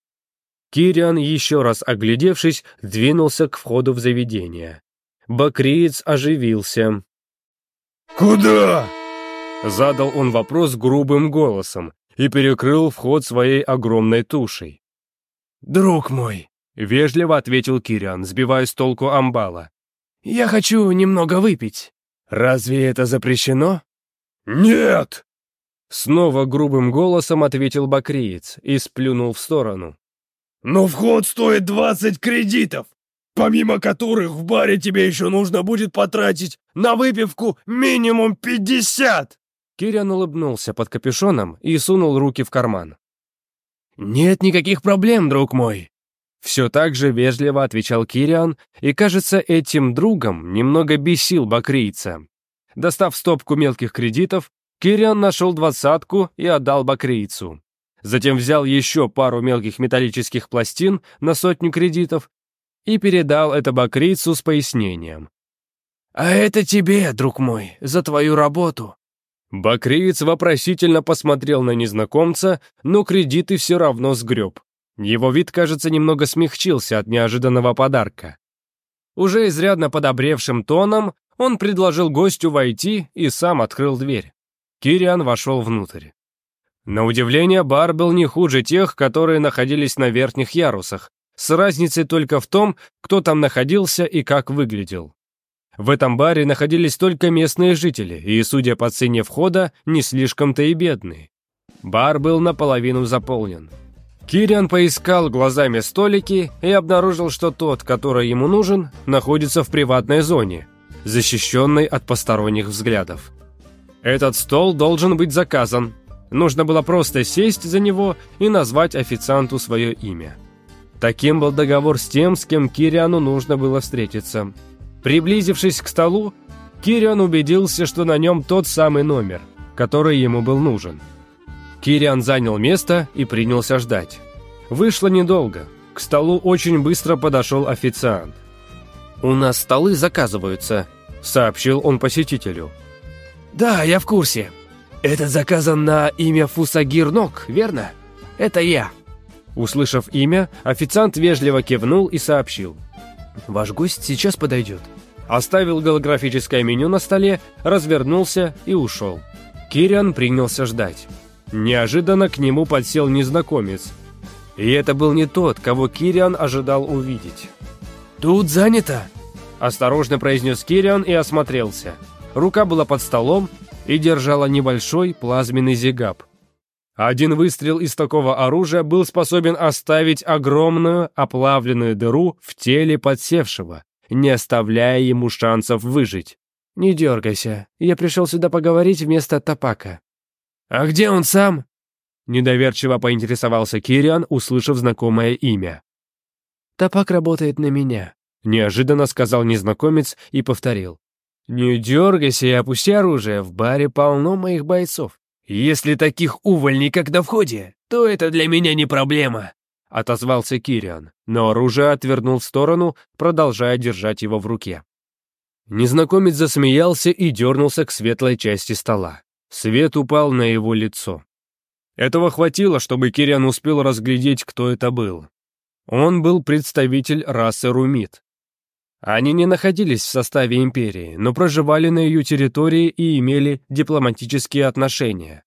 Кириан, еще раз оглядевшись, двинулся к входу в заведение. Бакриец оживился. «Куда?» Задал он вопрос грубым голосом и перекрыл вход своей огромной тушей. «Друг мой, Вежливо ответил Кириан, сбивая с толку амбала. «Я хочу немного выпить». «Разве это запрещено?» «Нет!» Снова грубым голосом ответил бакриец и сплюнул в сторону. «Но вход стоит 20 кредитов, помимо которых в баре тебе еще нужно будет потратить на выпивку минимум 50!» Кириан улыбнулся под капюшоном и сунул руки в карман. «Нет никаких проблем, друг мой. Все так же вежливо отвечал Кириан, и, кажется, этим другом немного бесил бакрийца. Достав стопку мелких кредитов, Кириан нашел двадцатку и отдал бакрийцу. Затем взял еще пару мелких металлических пластин на сотню кредитов и передал это бакрийцу с пояснением. «А это тебе, друг мой, за твою работу». Бакриец вопросительно посмотрел на незнакомца, но кредиты все равно сгреб. Его вид, кажется, немного смягчился от неожиданного подарка. Уже изрядно подобревшим тоном он предложил гостю войти и сам открыл дверь. Кириан вошел внутрь. На удивление, бар был не хуже тех, которые находились на верхних ярусах, с разницей только в том, кто там находился и как выглядел. В этом баре находились только местные жители, и, судя по цене входа, не слишком-то и бедные. Бар был наполовину заполнен. Кириан поискал глазами столики и обнаружил, что тот, который ему нужен, находится в приватной зоне, защищенной от посторонних взглядов. Этот стол должен быть заказан. Нужно было просто сесть за него и назвать официанту свое имя. Таким был договор с тем, с кем Кириану нужно было встретиться. Приблизившись к столу, Кириан убедился, что на нем тот самый номер, который ему был нужен – Кириан занял место и принялся ждать. Вышло недолго. К столу очень быстро подошел официант. «У нас столы заказываются», — сообщил он посетителю. «Да, я в курсе. Этот заказан на имя Фусагир Нок, верно? Это я». Услышав имя, официант вежливо кивнул и сообщил. «Ваш гость сейчас подойдет». Оставил голографическое меню на столе, развернулся и ушел. Кириан принялся ждать. Неожиданно к нему подсел незнакомец. И это был не тот, кого Кириан ожидал увидеть. «Тут занято!» – осторожно произнес Кириан и осмотрелся. Рука была под столом и держала небольшой плазменный зигап. Один выстрел из такого оружия был способен оставить огромную оплавленную дыру в теле подсевшего, не оставляя ему шансов выжить. «Не дергайся, я пришел сюда поговорить вместо Топака», «А где он сам?» Недоверчиво поинтересовался Кириан, услышав знакомое имя. «Топак работает на меня», — неожиданно сказал незнакомец и повторил. «Не дергайся и опусти оружие, в баре полно моих бойцов». «Если таких увольней, как на входе, то это для меня не проблема», — отозвался Кириан, но оружие отвернул в сторону, продолжая держать его в руке. Незнакомец засмеялся и дернулся к светлой части стола. Свет упал на его лицо. Этого хватило, чтобы Кириан успел разглядеть, кто это был. Он был представитель расы Румит. Они не находились в составе империи, но проживали на ее территории и имели дипломатические отношения.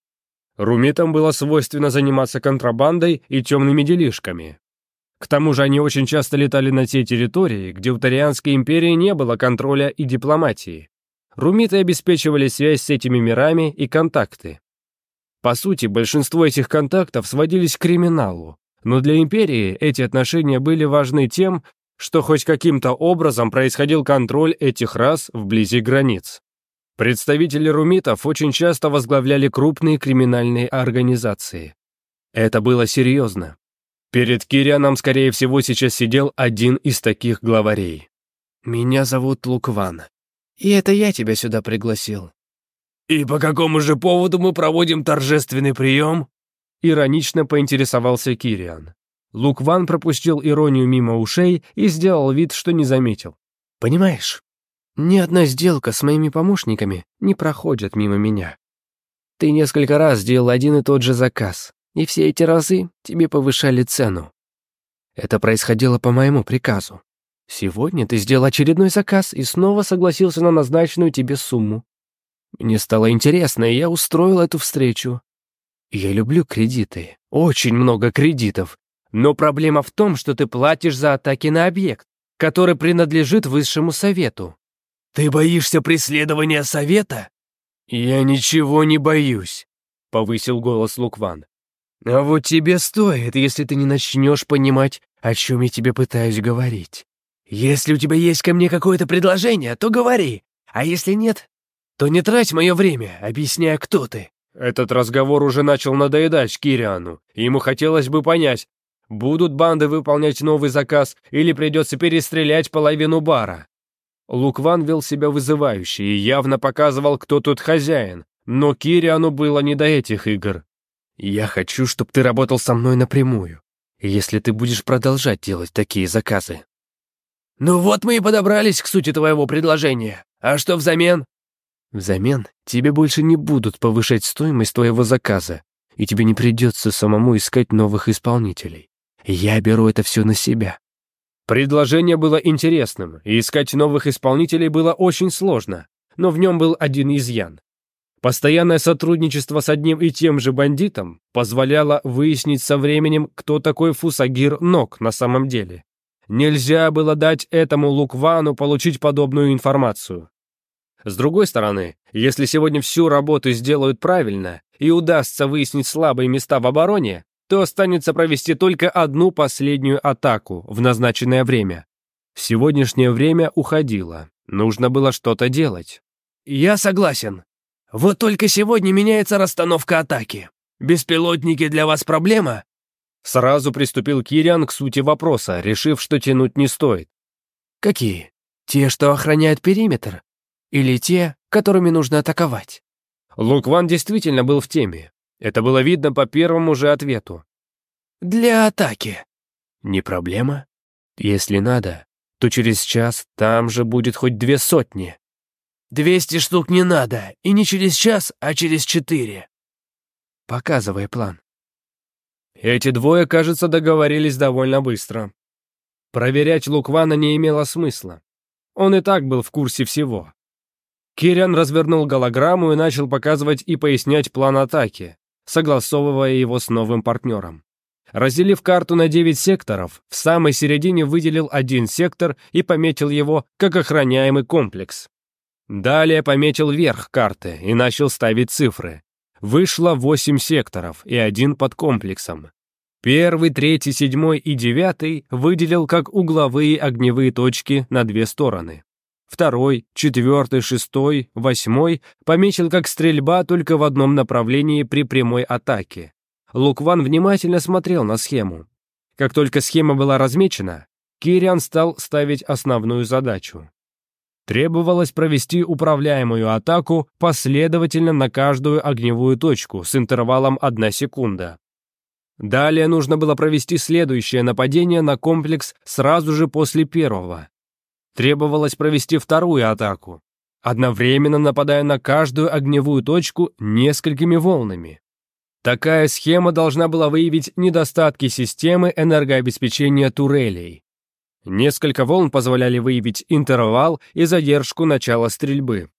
Румитам было свойственно заниматься контрабандой и темными делишками. К тому же они очень часто летали на те территории, где у Тарианской империи не было контроля и дипломатии. Румиты обеспечивали связь с этими мирами и контакты. По сути, большинство этих контактов сводились к криминалу, но для империи эти отношения были важны тем, что хоть каким-то образом происходил контроль этих рас вблизи границ. Представители румитов очень часто возглавляли крупные криминальные организации. Это было серьезно. Перед Кирианом, скорее всего, сейчас сидел один из таких главарей. «Меня зовут Лукван. И это я тебя сюда пригласил». «И по какому же поводу мы проводим торжественный прием?» Иронично поинтересовался Кириан. Лук Ван пропустил иронию мимо ушей и сделал вид, что не заметил. «Понимаешь, ни одна сделка с моими помощниками не проходит мимо меня. Ты несколько раз делал один и тот же заказ, и все эти разы тебе повышали цену. Это происходило по моему приказу. Сегодня ты сделал очередной заказ и снова согласился на назначенную тебе сумму. Мне стало интересно, и я устроил эту встречу. Я люблю кредиты, очень много кредитов. Но проблема в том, что ты платишь за атаки на объект, который принадлежит высшему совету. Ты боишься преследования совета? Я ничего не боюсь, повысил голос Лукван. А вот тебе стоит, если ты не начнешь понимать, о чем я тебе пытаюсь говорить. «Если у тебя есть ко мне какое-то предложение, то говори, а если нет, то не трать мое время, объясняя, кто ты». Этот разговор уже начал надоедать Кириану. Ему хотелось бы понять, будут банды выполнять новый заказ или придется перестрелять половину бара. Лукван вел себя вызывающе и явно показывал, кто тут хозяин, но Кириану было не до этих игр. «Я хочу, чтобы ты работал со мной напрямую, если ты будешь продолжать делать такие заказы», «Ну вот мы и подобрались к сути твоего предложения. А что взамен?» «Взамен тебе больше не будут повышать стоимость твоего заказа, и тебе не придется самому искать новых исполнителей. Я беру это все на себя». Предложение было интересным, и искать новых исполнителей было очень сложно, но в нем был один изъян. Постоянное сотрудничество с одним и тем же бандитом позволяло выяснить со временем, кто такой Фусагир Нок на самом деле. Нельзя было дать этому Луквану получить подобную информацию. С другой стороны, если сегодня всю работу сделают правильно и удастся выяснить слабые места в обороне, то останется провести только одну последнюю атаку в назначенное время. Сегодняшнее время уходило, нужно было что-то делать. «Я согласен. Вот только сегодня меняется расстановка атаки. Беспилотники для вас проблема, Сразу приступил Кириан к сути вопроса, решив, что тянуть не стоит. «Какие? Те, что охраняют периметр? Или те, которыми нужно атаковать?» Лукван действительно был в теме. Это было видно по первому же ответу. «Для атаки». «Не проблема. Если надо, то через час там же будет хоть две сотни». «Двести штук не надо, и не через час, а через четыре». «Показывай план». Эти двое, кажется, договорились довольно быстро. Проверять Луквана не имело смысла. Он и так был в курсе всего. Кириан развернул голограмму и начал показывать и пояснять план атаки, согласовывая его с новым партнером. Разделив карту на 9 секторов, в самой середине выделил один сектор и пометил его как охраняемый комплекс. Далее пометил верх карты и начал ставить цифры вышло 8 секторов и один под комплексом. Первый, третий, седьмой и девятый выделил как угловые огневые точки на две стороны. Второй, четвертый, шестой, восьмой пометил как стрельба только в одном направлении при прямой атаке. Лукван внимательно смотрел на схему. Как только схема была размечена, Кириан стал ставить основную задачу. Требовалось провести управляемую атаку последовательно на каждую огневую точку с интервалом 1 секунда. Далее нужно было провести следующее нападение на комплекс сразу же после первого. Требовалось провести вторую атаку, одновременно нападая на каждую огневую точку несколькими волнами. Такая схема должна была выявить недостатки системы энергообеспечения турелей, Несколько волн позволяли выявить интервал и задержку начала стрельбы.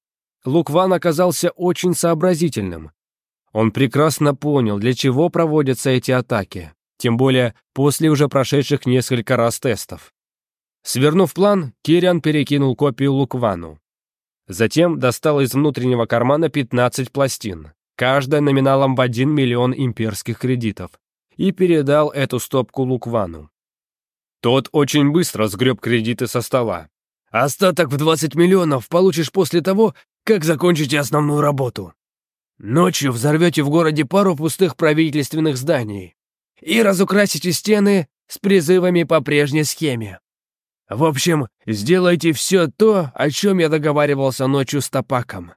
Лукван оказался очень сообразительным. Он прекрасно понял, для чего проводятся эти атаки, тем более после уже прошедших несколько раз тестов. Свернув план, Кириан перекинул копию Луквану. Затем достал из внутреннего кармана 15 пластин, каждая номиналом в 1 миллион имперских кредитов, и передал эту стопку Луквану. Тот очень быстро сгреб кредиты со стола. «Остаток в 20 миллионов получишь после того, как закончите основную работу. Ночью взорвете в городе пару пустых правительственных зданий и разукрасите стены с призывами по прежней схеме. В общем, сделайте все то, о чем я договаривался ночью с Топаком».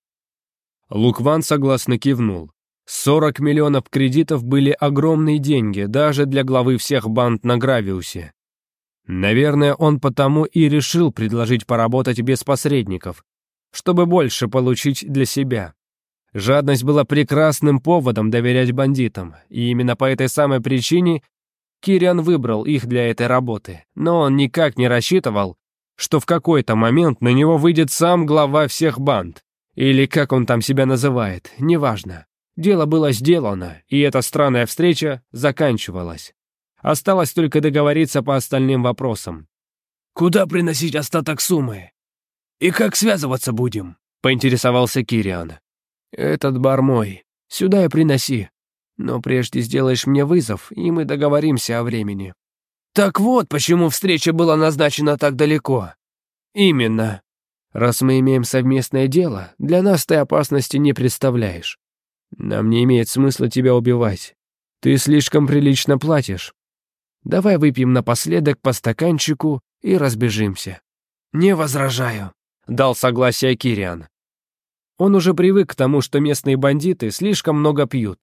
Лукван согласно кивнул. 40 миллионов кредитов были огромные деньги даже для главы всех банд на Гравиусе. Наверное, он потому и решил предложить поработать без посредников, чтобы больше получить для себя. Жадность была прекрасным поводом доверять бандитам, и именно по этой самой причине Кириан выбрал их для этой работы, но он никак не рассчитывал, что в какой-то момент на него выйдет сам глава всех банд, или как он там себя называет, неважно. Дело было сделано, и эта странная встреча заканчивалась. Осталось только договориться по остальным вопросам. «Куда приносить остаток суммы? И как связываться будем?» — поинтересовался Кириан. «Этот бар мой. Сюда и приноси. Но прежде сделаешь мне вызов, и мы договоримся о времени». «Так вот, почему встреча была назначена так далеко». «Именно. Раз мы имеем совместное дело, для нас ты опасности не представляешь. Нам не имеет смысла тебя убивать. Ты слишком прилично платишь. Давай выпьем напоследок по стаканчику и разбежимся». «Не возражаю», — дал согласие Кириан. Он уже привык к тому, что местные бандиты слишком много пьют.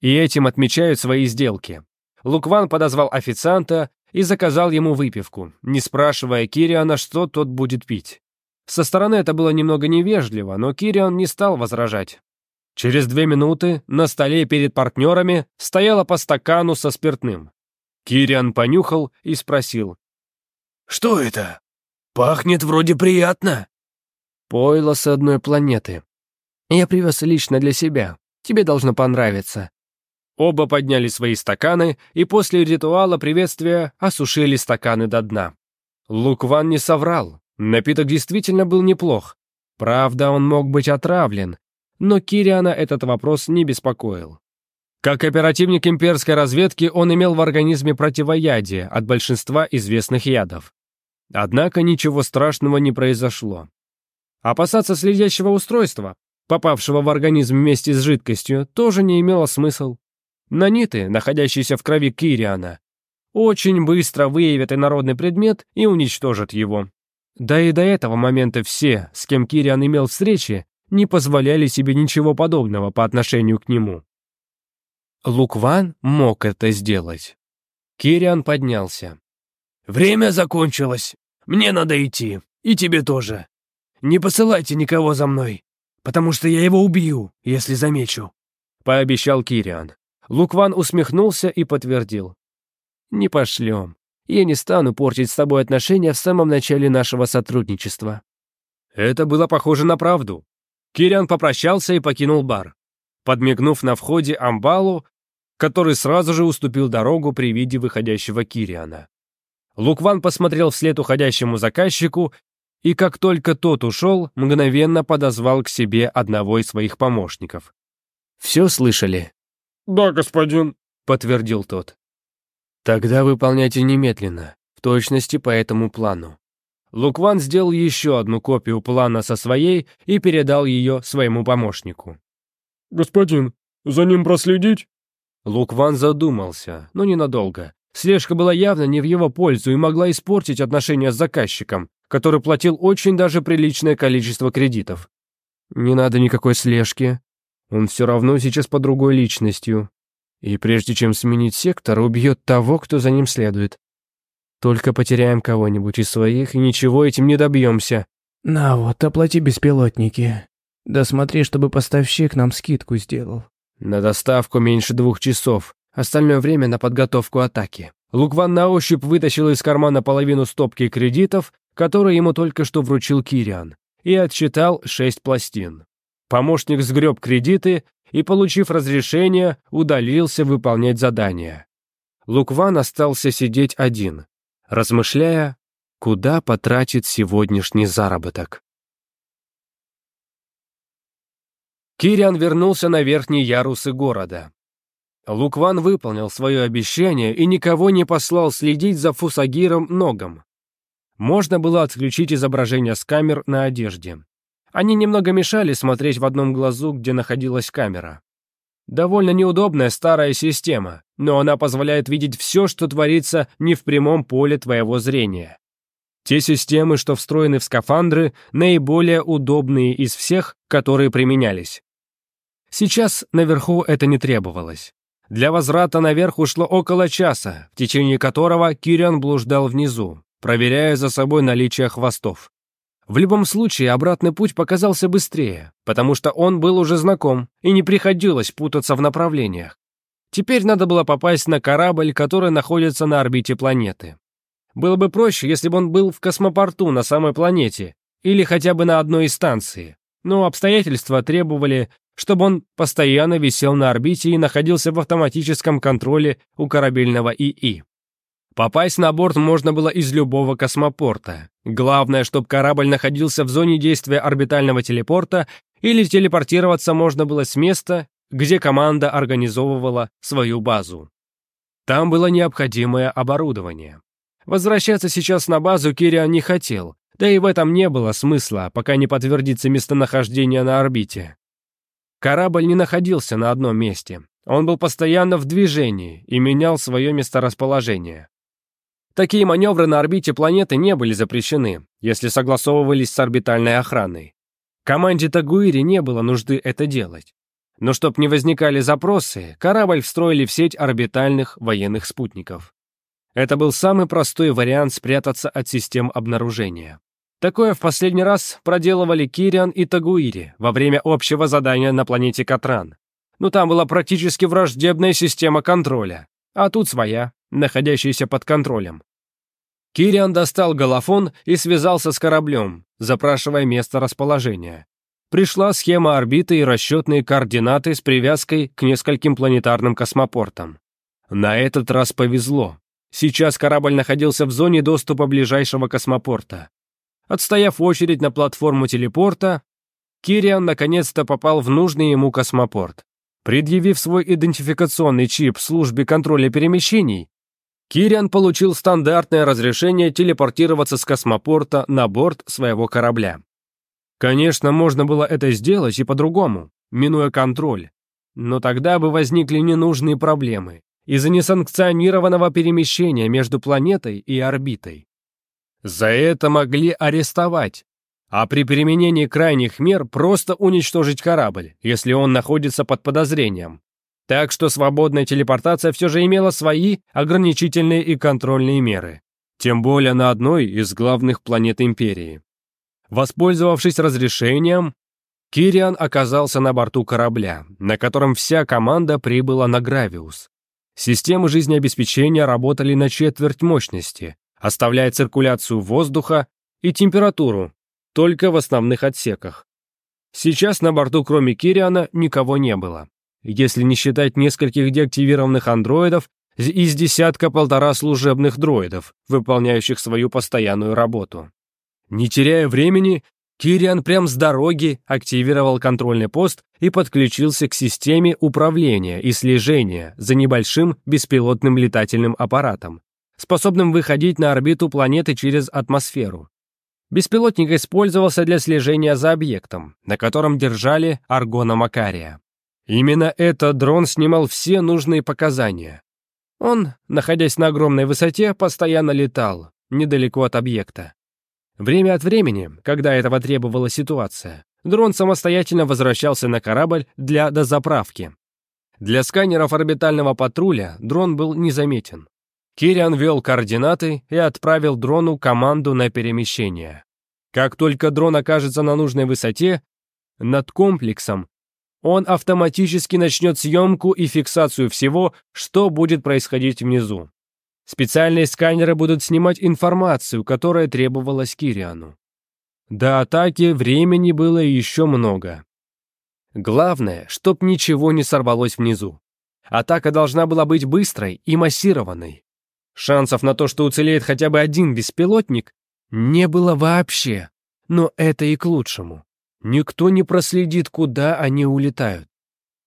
И этим отмечают свои сделки. Лукван подозвал официанта и заказал ему выпивку, не спрашивая Кириана, что тот будет пить. Со стороны это было немного невежливо, но Кириан не стал возражать. Через две минуты на столе перед партнерами стояло по стакану со спиртным. Кириан понюхал и спросил. «Что это? Пахнет вроде приятно». «Пойло с одной планеты. Я привез лично для себя. Тебе должно понравиться». Оба подняли свои стаканы и после ритуала приветствия осушили стаканы до дна. Лукван не соврал. Напиток действительно был неплох. Правда, он мог быть отравлен, но Кириана этот вопрос не беспокоил. Как оперативник имперской разведки он имел в организме противоядие от большинства известных ядов. Однако ничего страшного не произошло. Опасаться следящего устройства, попавшего в организм вместе с жидкостью, тоже не имело смысл. Наниты, находящиеся в крови Кириана, очень быстро выявят инородный предмет и уничтожат его. Да и до этого момента все, с кем Кириан имел встречи, не позволяли себе ничего подобного по отношению к нему. Лукван мог это сделать. Кириан поднялся. «Время закончилось. Мне надо идти. И тебе тоже. Не посылайте никого за мной, потому что я его убью, если замечу», — пообещал Кириан. Лукван усмехнулся и подтвердил. «Не пошлем. Я не стану портить с тобой отношения в самом начале нашего сотрудничества». Это было похоже на правду. Кириан попрощался и покинул бар подмигнув на входе Амбалу, который сразу же уступил дорогу при виде выходящего Кириана. Лукван посмотрел вслед уходящему заказчику и, как только тот ушел, мгновенно подозвал к себе одного из своих помощников. «Все слышали?» «Да, господин», — подтвердил тот. «Тогда выполняйте немедленно, в точности по этому плану». Лукван сделал еще одну копию плана со своей и передал ее своему помощнику. «Господин, за ним проследить?» Лукван задумался, но ненадолго. Слежка была явно не в его пользу и могла испортить отношения с заказчиком, который платил очень даже приличное количество кредитов. «Не надо никакой слежки. Он все равно сейчас под другой личностью. И прежде чем сменить сектор, убьет того, кто за ним следует. Только потеряем кого-нибудь из своих, и ничего этим не добьемся». «На вот, оплати беспилотники», да смотри, чтобы поставщик нам скидку сделал. На доставку меньше двух часов. Остальное время на подготовку атаки. Лукван на ощупь вытащил из кармана половину стопки кредитов, которые ему только что вручил Кириан, и отсчитал шесть пластин. Помощник сгреб кредиты и, получив разрешение, удалился выполнять задание. Лукван остался сидеть один, размышляя, куда потратит сегодняшний заработок. Кириан вернулся на верхние ярусы города. Лукван выполнил свое обещание и никого не послал следить за Фусагиром Ногом. Можно было отключить изображение с камер на одежде. Они немного мешали смотреть в одном глазу, где находилась камера. Довольно неудобная старая система, но она позволяет видеть все, что творится не в прямом поле твоего зрения. Те системы, что встроены в скафандры, наиболее удобные из всех, которые применялись. Сейчас наверху это не требовалось. Для возврата наверх ушло около часа, в течение которого Кириан блуждал внизу, проверяя за собой наличие хвостов. В любом случае, обратный путь показался быстрее, потому что он был уже знаком, и не приходилось путаться в направлениях. Теперь надо было попасть на корабль, который находится на орбите планеты. Было бы проще, если бы он был в космопорту на самой планете, или хотя бы на одной из станций, но обстоятельства требовали, чтобы он постоянно висел на орбите и находился в автоматическом контроле у корабельного ИИ. Попасть на борт можно было из любого космопорта. Главное, чтобы корабль находился в зоне действия орбитального телепорта или телепортироваться можно было с места, где команда организовывала свою базу. Там было необходимое оборудование. Возвращаться сейчас на базу Кириан не хотел, да и в этом не было смысла, пока не подтвердится местонахождение на орбите. Корабль не находился на одном месте. Он был постоянно в движении и менял свое месторасположение. Такие маневры на орбите планеты не были запрещены, если согласовывались с орбитальной охраной. Команде Тагуири не было нужды это делать. Но чтоб не возникали запросы, корабль встроили в сеть орбитальных военных спутников. Это был самый простой вариант спрятаться от систем обнаружения. Такое в последний раз проделывали Кириан и Тагуири во время общего задания на планете Катран. Но там была практически враждебная система контроля, а тут своя, находящаяся под контролем. Кириан достал голофон и связался с кораблем, запрашивая место расположения. Пришла схема орбиты и расчетные координаты с привязкой к нескольким планетарным космопортам. На этот раз повезло. Сейчас корабль находился в зоне доступа ближайшего космопорта. Отстояв очередь на платформу телепорта, Кириан наконец-то попал в нужный ему космопорт. Предъявив свой идентификационный чип службе контроля перемещений, Кириан получил стандартное разрешение телепортироваться с космопорта на борт своего корабля. Конечно, можно было это сделать и по-другому, минуя контроль. Но тогда бы возникли ненужные проблемы из-за несанкционированного перемещения между планетой и орбитой. За это могли арестовать, а при применении крайних мер просто уничтожить корабль, если он находится под подозрением. Так что свободная телепортация все же имела свои ограничительные и контрольные меры. Тем более на одной из главных планет Империи. Воспользовавшись разрешением, Кириан оказался на борту корабля, на котором вся команда прибыла на Гравиус. Системы жизнеобеспечения работали на четверть мощности, оставляя циркуляцию воздуха и температуру, только в основных отсеках. Сейчас на борту кроме Кириана никого не было. Если не считать нескольких деактивированных андроидов из десятка-полтора служебных дроидов, выполняющих свою постоянную работу. Не теряя времени, Кириан прям с дороги активировал контрольный пост и подключился к системе управления и слежения за небольшим беспилотным летательным аппаратом, способным выходить на орбиту планеты через атмосферу. Беспилотник использовался для слежения за объектом, на котором держали Аргона Макария. Именно этот дрон снимал все нужные показания. Он, находясь на огромной высоте, постоянно летал, недалеко от объекта. Время от времени, когда этого требовала ситуация, дрон самостоятельно возвращался на корабль для дозаправки. Для сканеров орбитального патруля дрон был незаметен. Кириан ввел координаты и отправил дрону команду на перемещение. Как только дрон окажется на нужной высоте, над комплексом, он автоматически начнет съемку и фиксацию всего, что будет происходить внизу. Специальные сканеры будут снимать информацию, которая требовалась Кириану. До атаки времени было еще много. Главное, чтоб ничего не сорвалось внизу. Атака должна была быть быстрой и массированной. Шансов на то, что уцелеет хотя бы один беспилотник, не было вообще. Но это и к лучшему. Никто не проследит, куда они улетают.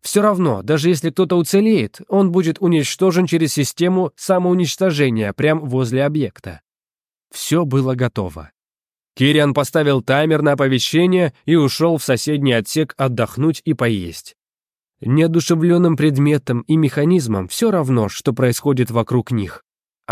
Все равно, даже если кто-то уцелеет, он будет уничтожен через систему самоуничтожения прямо возле объекта. Все было готово. Кириан поставил таймер на оповещение и ушел в соседний отсек отдохнуть и поесть. Неодушевленным предметам и механизмам все равно, что происходит вокруг них.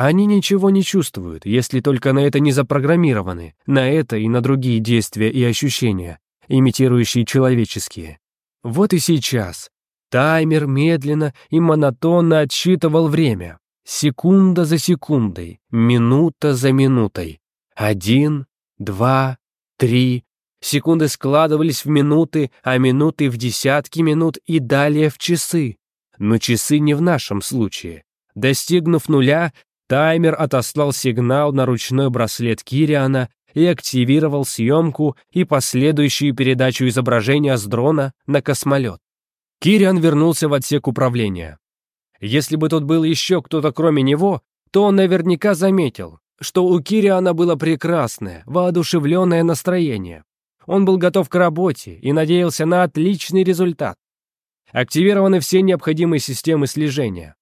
Они ничего не чувствуют, если только на это не запрограммированы, на это и на другие действия и ощущения, имитирующие человеческие. Вот и сейчас. Таймер медленно и монотонно отсчитывал время. Секунда за секундой, минута за минутой. Один, два, три. Секунды складывались в минуты, а минуты в десятки минут и далее в часы. Но часы не в нашем случае. Достигнув нуля, Таймер отослал сигнал на ручной браслет Кириана и активировал съемку и последующую передачу изображения с дрона на космолет. Кириан вернулся в отсек управления. Если бы тут был еще кто-то кроме него, то он наверняка заметил, что у Кириана было прекрасное, воодушевленное настроение. Он был готов к работе и надеялся на отличный результат. Активированы все необходимые системы слежения.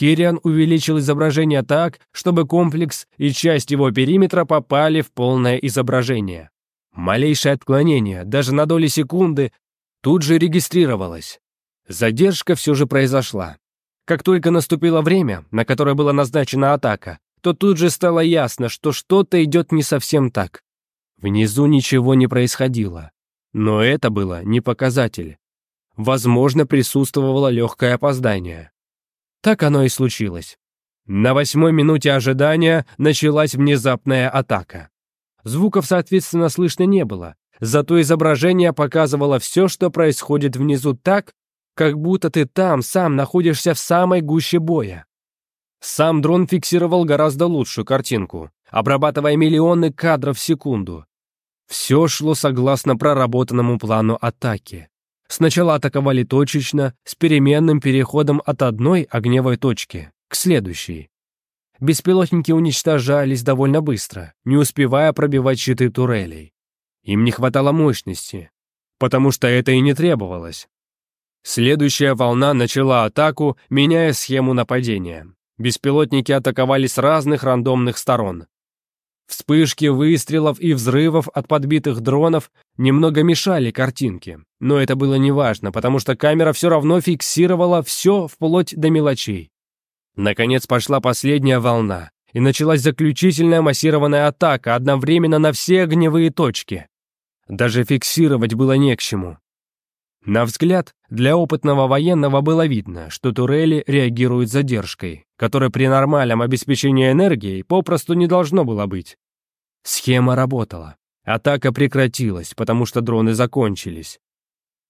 Кириан увеличил изображение так, чтобы комплекс и часть его периметра попали в полное изображение. Малейшее отклонение, даже на доли секунды, тут же регистрировалось. Задержка все же произошла. Как только наступило время, на которое была назначена атака, то тут же стало ясно, что что-то идет не совсем так. Внизу ничего не происходило. Но это было не показатель. Возможно, присутствовало легкое опоздание. Так оно и случилось. На восьмой минуте ожидания началась внезапная атака. Звуков, соответственно, слышно не было, зато изображение показывало все, что происходит внизу так, как будто ты там сам находишься в самой гуще боя. Сам дрон фиксировал гораздо лучшую картинку, обрабатывая миллионы кадров в секунду. Все шло согласно проработанному плану атаки. Сначала атаковали точечно, с переменным переходом от одной огневой точки к следующей. Беспилотники уничтожались довольно быстро, не успевая пробивать щиты турелей. Им не хватало мощности, потому что это и не требовалось. Следующая волна начала атаку, меняя схему нападения. Беспилотники атаковали с разных рандомных сторон, Вспышки выстрелов и взрывов от подбитых дронов немного мешали картинке, но это было неважно, потому что камера все равно фиксировала все вплоть до мелочей. Наконец пошла последняя волна, и началась заключительная массированная атака одновременно на все огневые точки. Даже фиксировать было не к чему. На взгляд, для опытного военного было видно, что турели реагируют задержкой, которая при нормальном обеспечении энергией попросту не должно было быть. Схема работала. Атака прекратилась, потому что дроны закончились.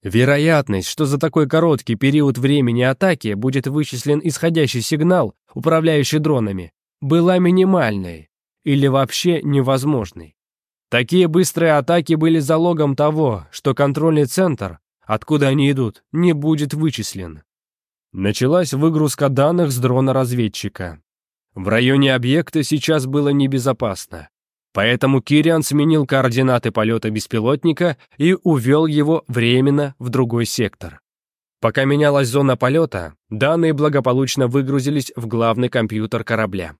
Вероятность, что за такой короткий период времени атаки будет вычислен исходящий сигнал, управляющий дронами, была минимальной или вообще невозможной. Такие быстрые атаки были залогом того, что контрольный центр Откуда они идут, не будет вычислен. Началась выгрузка данных с дрона-разведчика. В районе объекта сейчас было небезопасно. Поэтому Кириан сменил координаты полета беспилотника и увел его временно в другой сектор. Пока менялась зона полета, данные благополучно выгрузились в главный компьютер корабля.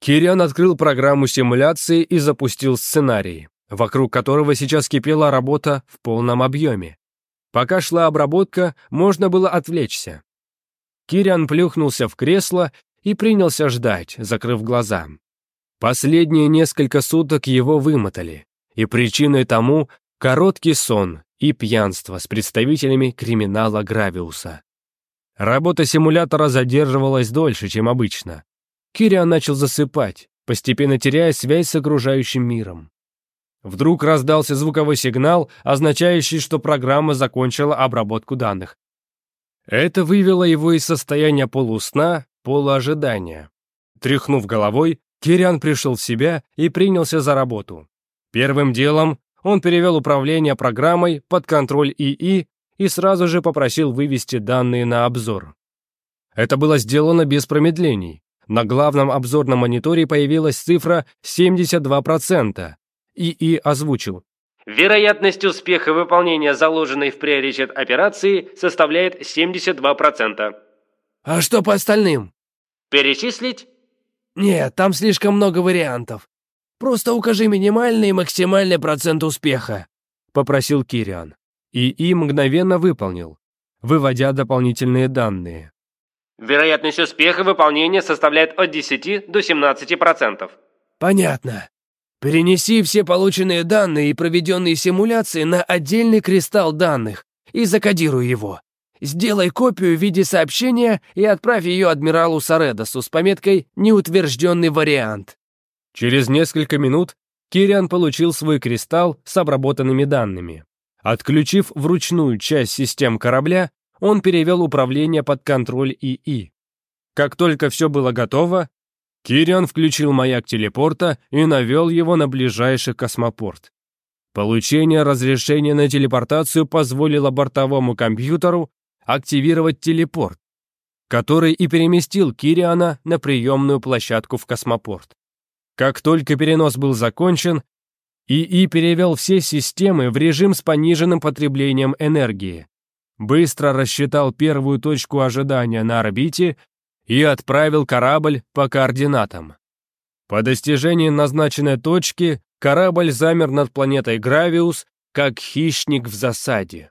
Кириан открыл программу симуляции и запустил сценарий, вокруг которого сейчас кипела работа в полном объеме. Пока шла обработка, можно было отвлечься. Кириан плюхнулся в кресло и принялся ждать, закрыв глаза. Последние несколько суток его вымотали, и причиной тому — короткий сон и пьянство с представителями криминала Гравиуса. Работа симулятора задерживалась дольше, чем обычно. Кириан начал засыпать, постепенно теряя связь с окружающим миром. Вдруг раздался звуковой сигнал, означающий, что программа закончила обработку данных. Это вывело его из состояния полусна, полуожидания. Тряхнув головой, Кириан пришел в себя и принялся за работу. Первым делом он перевел управление программой под контроль ИИ и сразу же попросил вывести данные на обзор. Это было сделано без промедлений. На главном обзорном мониторе появилась цифра 72%, ИИ озвучил. Вероятность успеха выполнения заложенной в приоритет операции составляет 72%. А что по остальным? Перечислить? Нет, там слишком много вариантов. Просто укажи минимальный и максимальный процент успеха, попросил Кириан. Ии мгновенно выполнил, выводя дополнительные данные. Вероятность успеха выполнения составляет от 10 до 17%. Понятно. Перенеси все полученные данные и проведенные симуляции на отдельный кристалл данных и закодируй его. Сделай копию в виде сообщения и отправь ее адмиралу Саредосу с пометкой «Неутвержденный вариант». Через несколько минут Кириан получил свой кристалл с обработанными данными. Отключив вручную часть систем корабля, он перевел управление под контроль ИИ. Как только все было готово, Кириан включил маяк телепорта и навел его на ближайший космопорт. Получение разрешения на телепортацию позволило бортовому компьютеру активировать телепорт, который и переместил Кириана на приемную площадку в космопорт. Как только перенос был закончен, ИИ перевел все системы в режим с пониженным потреблением энергии, быстро рассчитал первую точку ожидания на орбите и отправил корабль по координатам. По достижении назначенной точки корабль замер над планетой Гравиус, как хищник в засаде.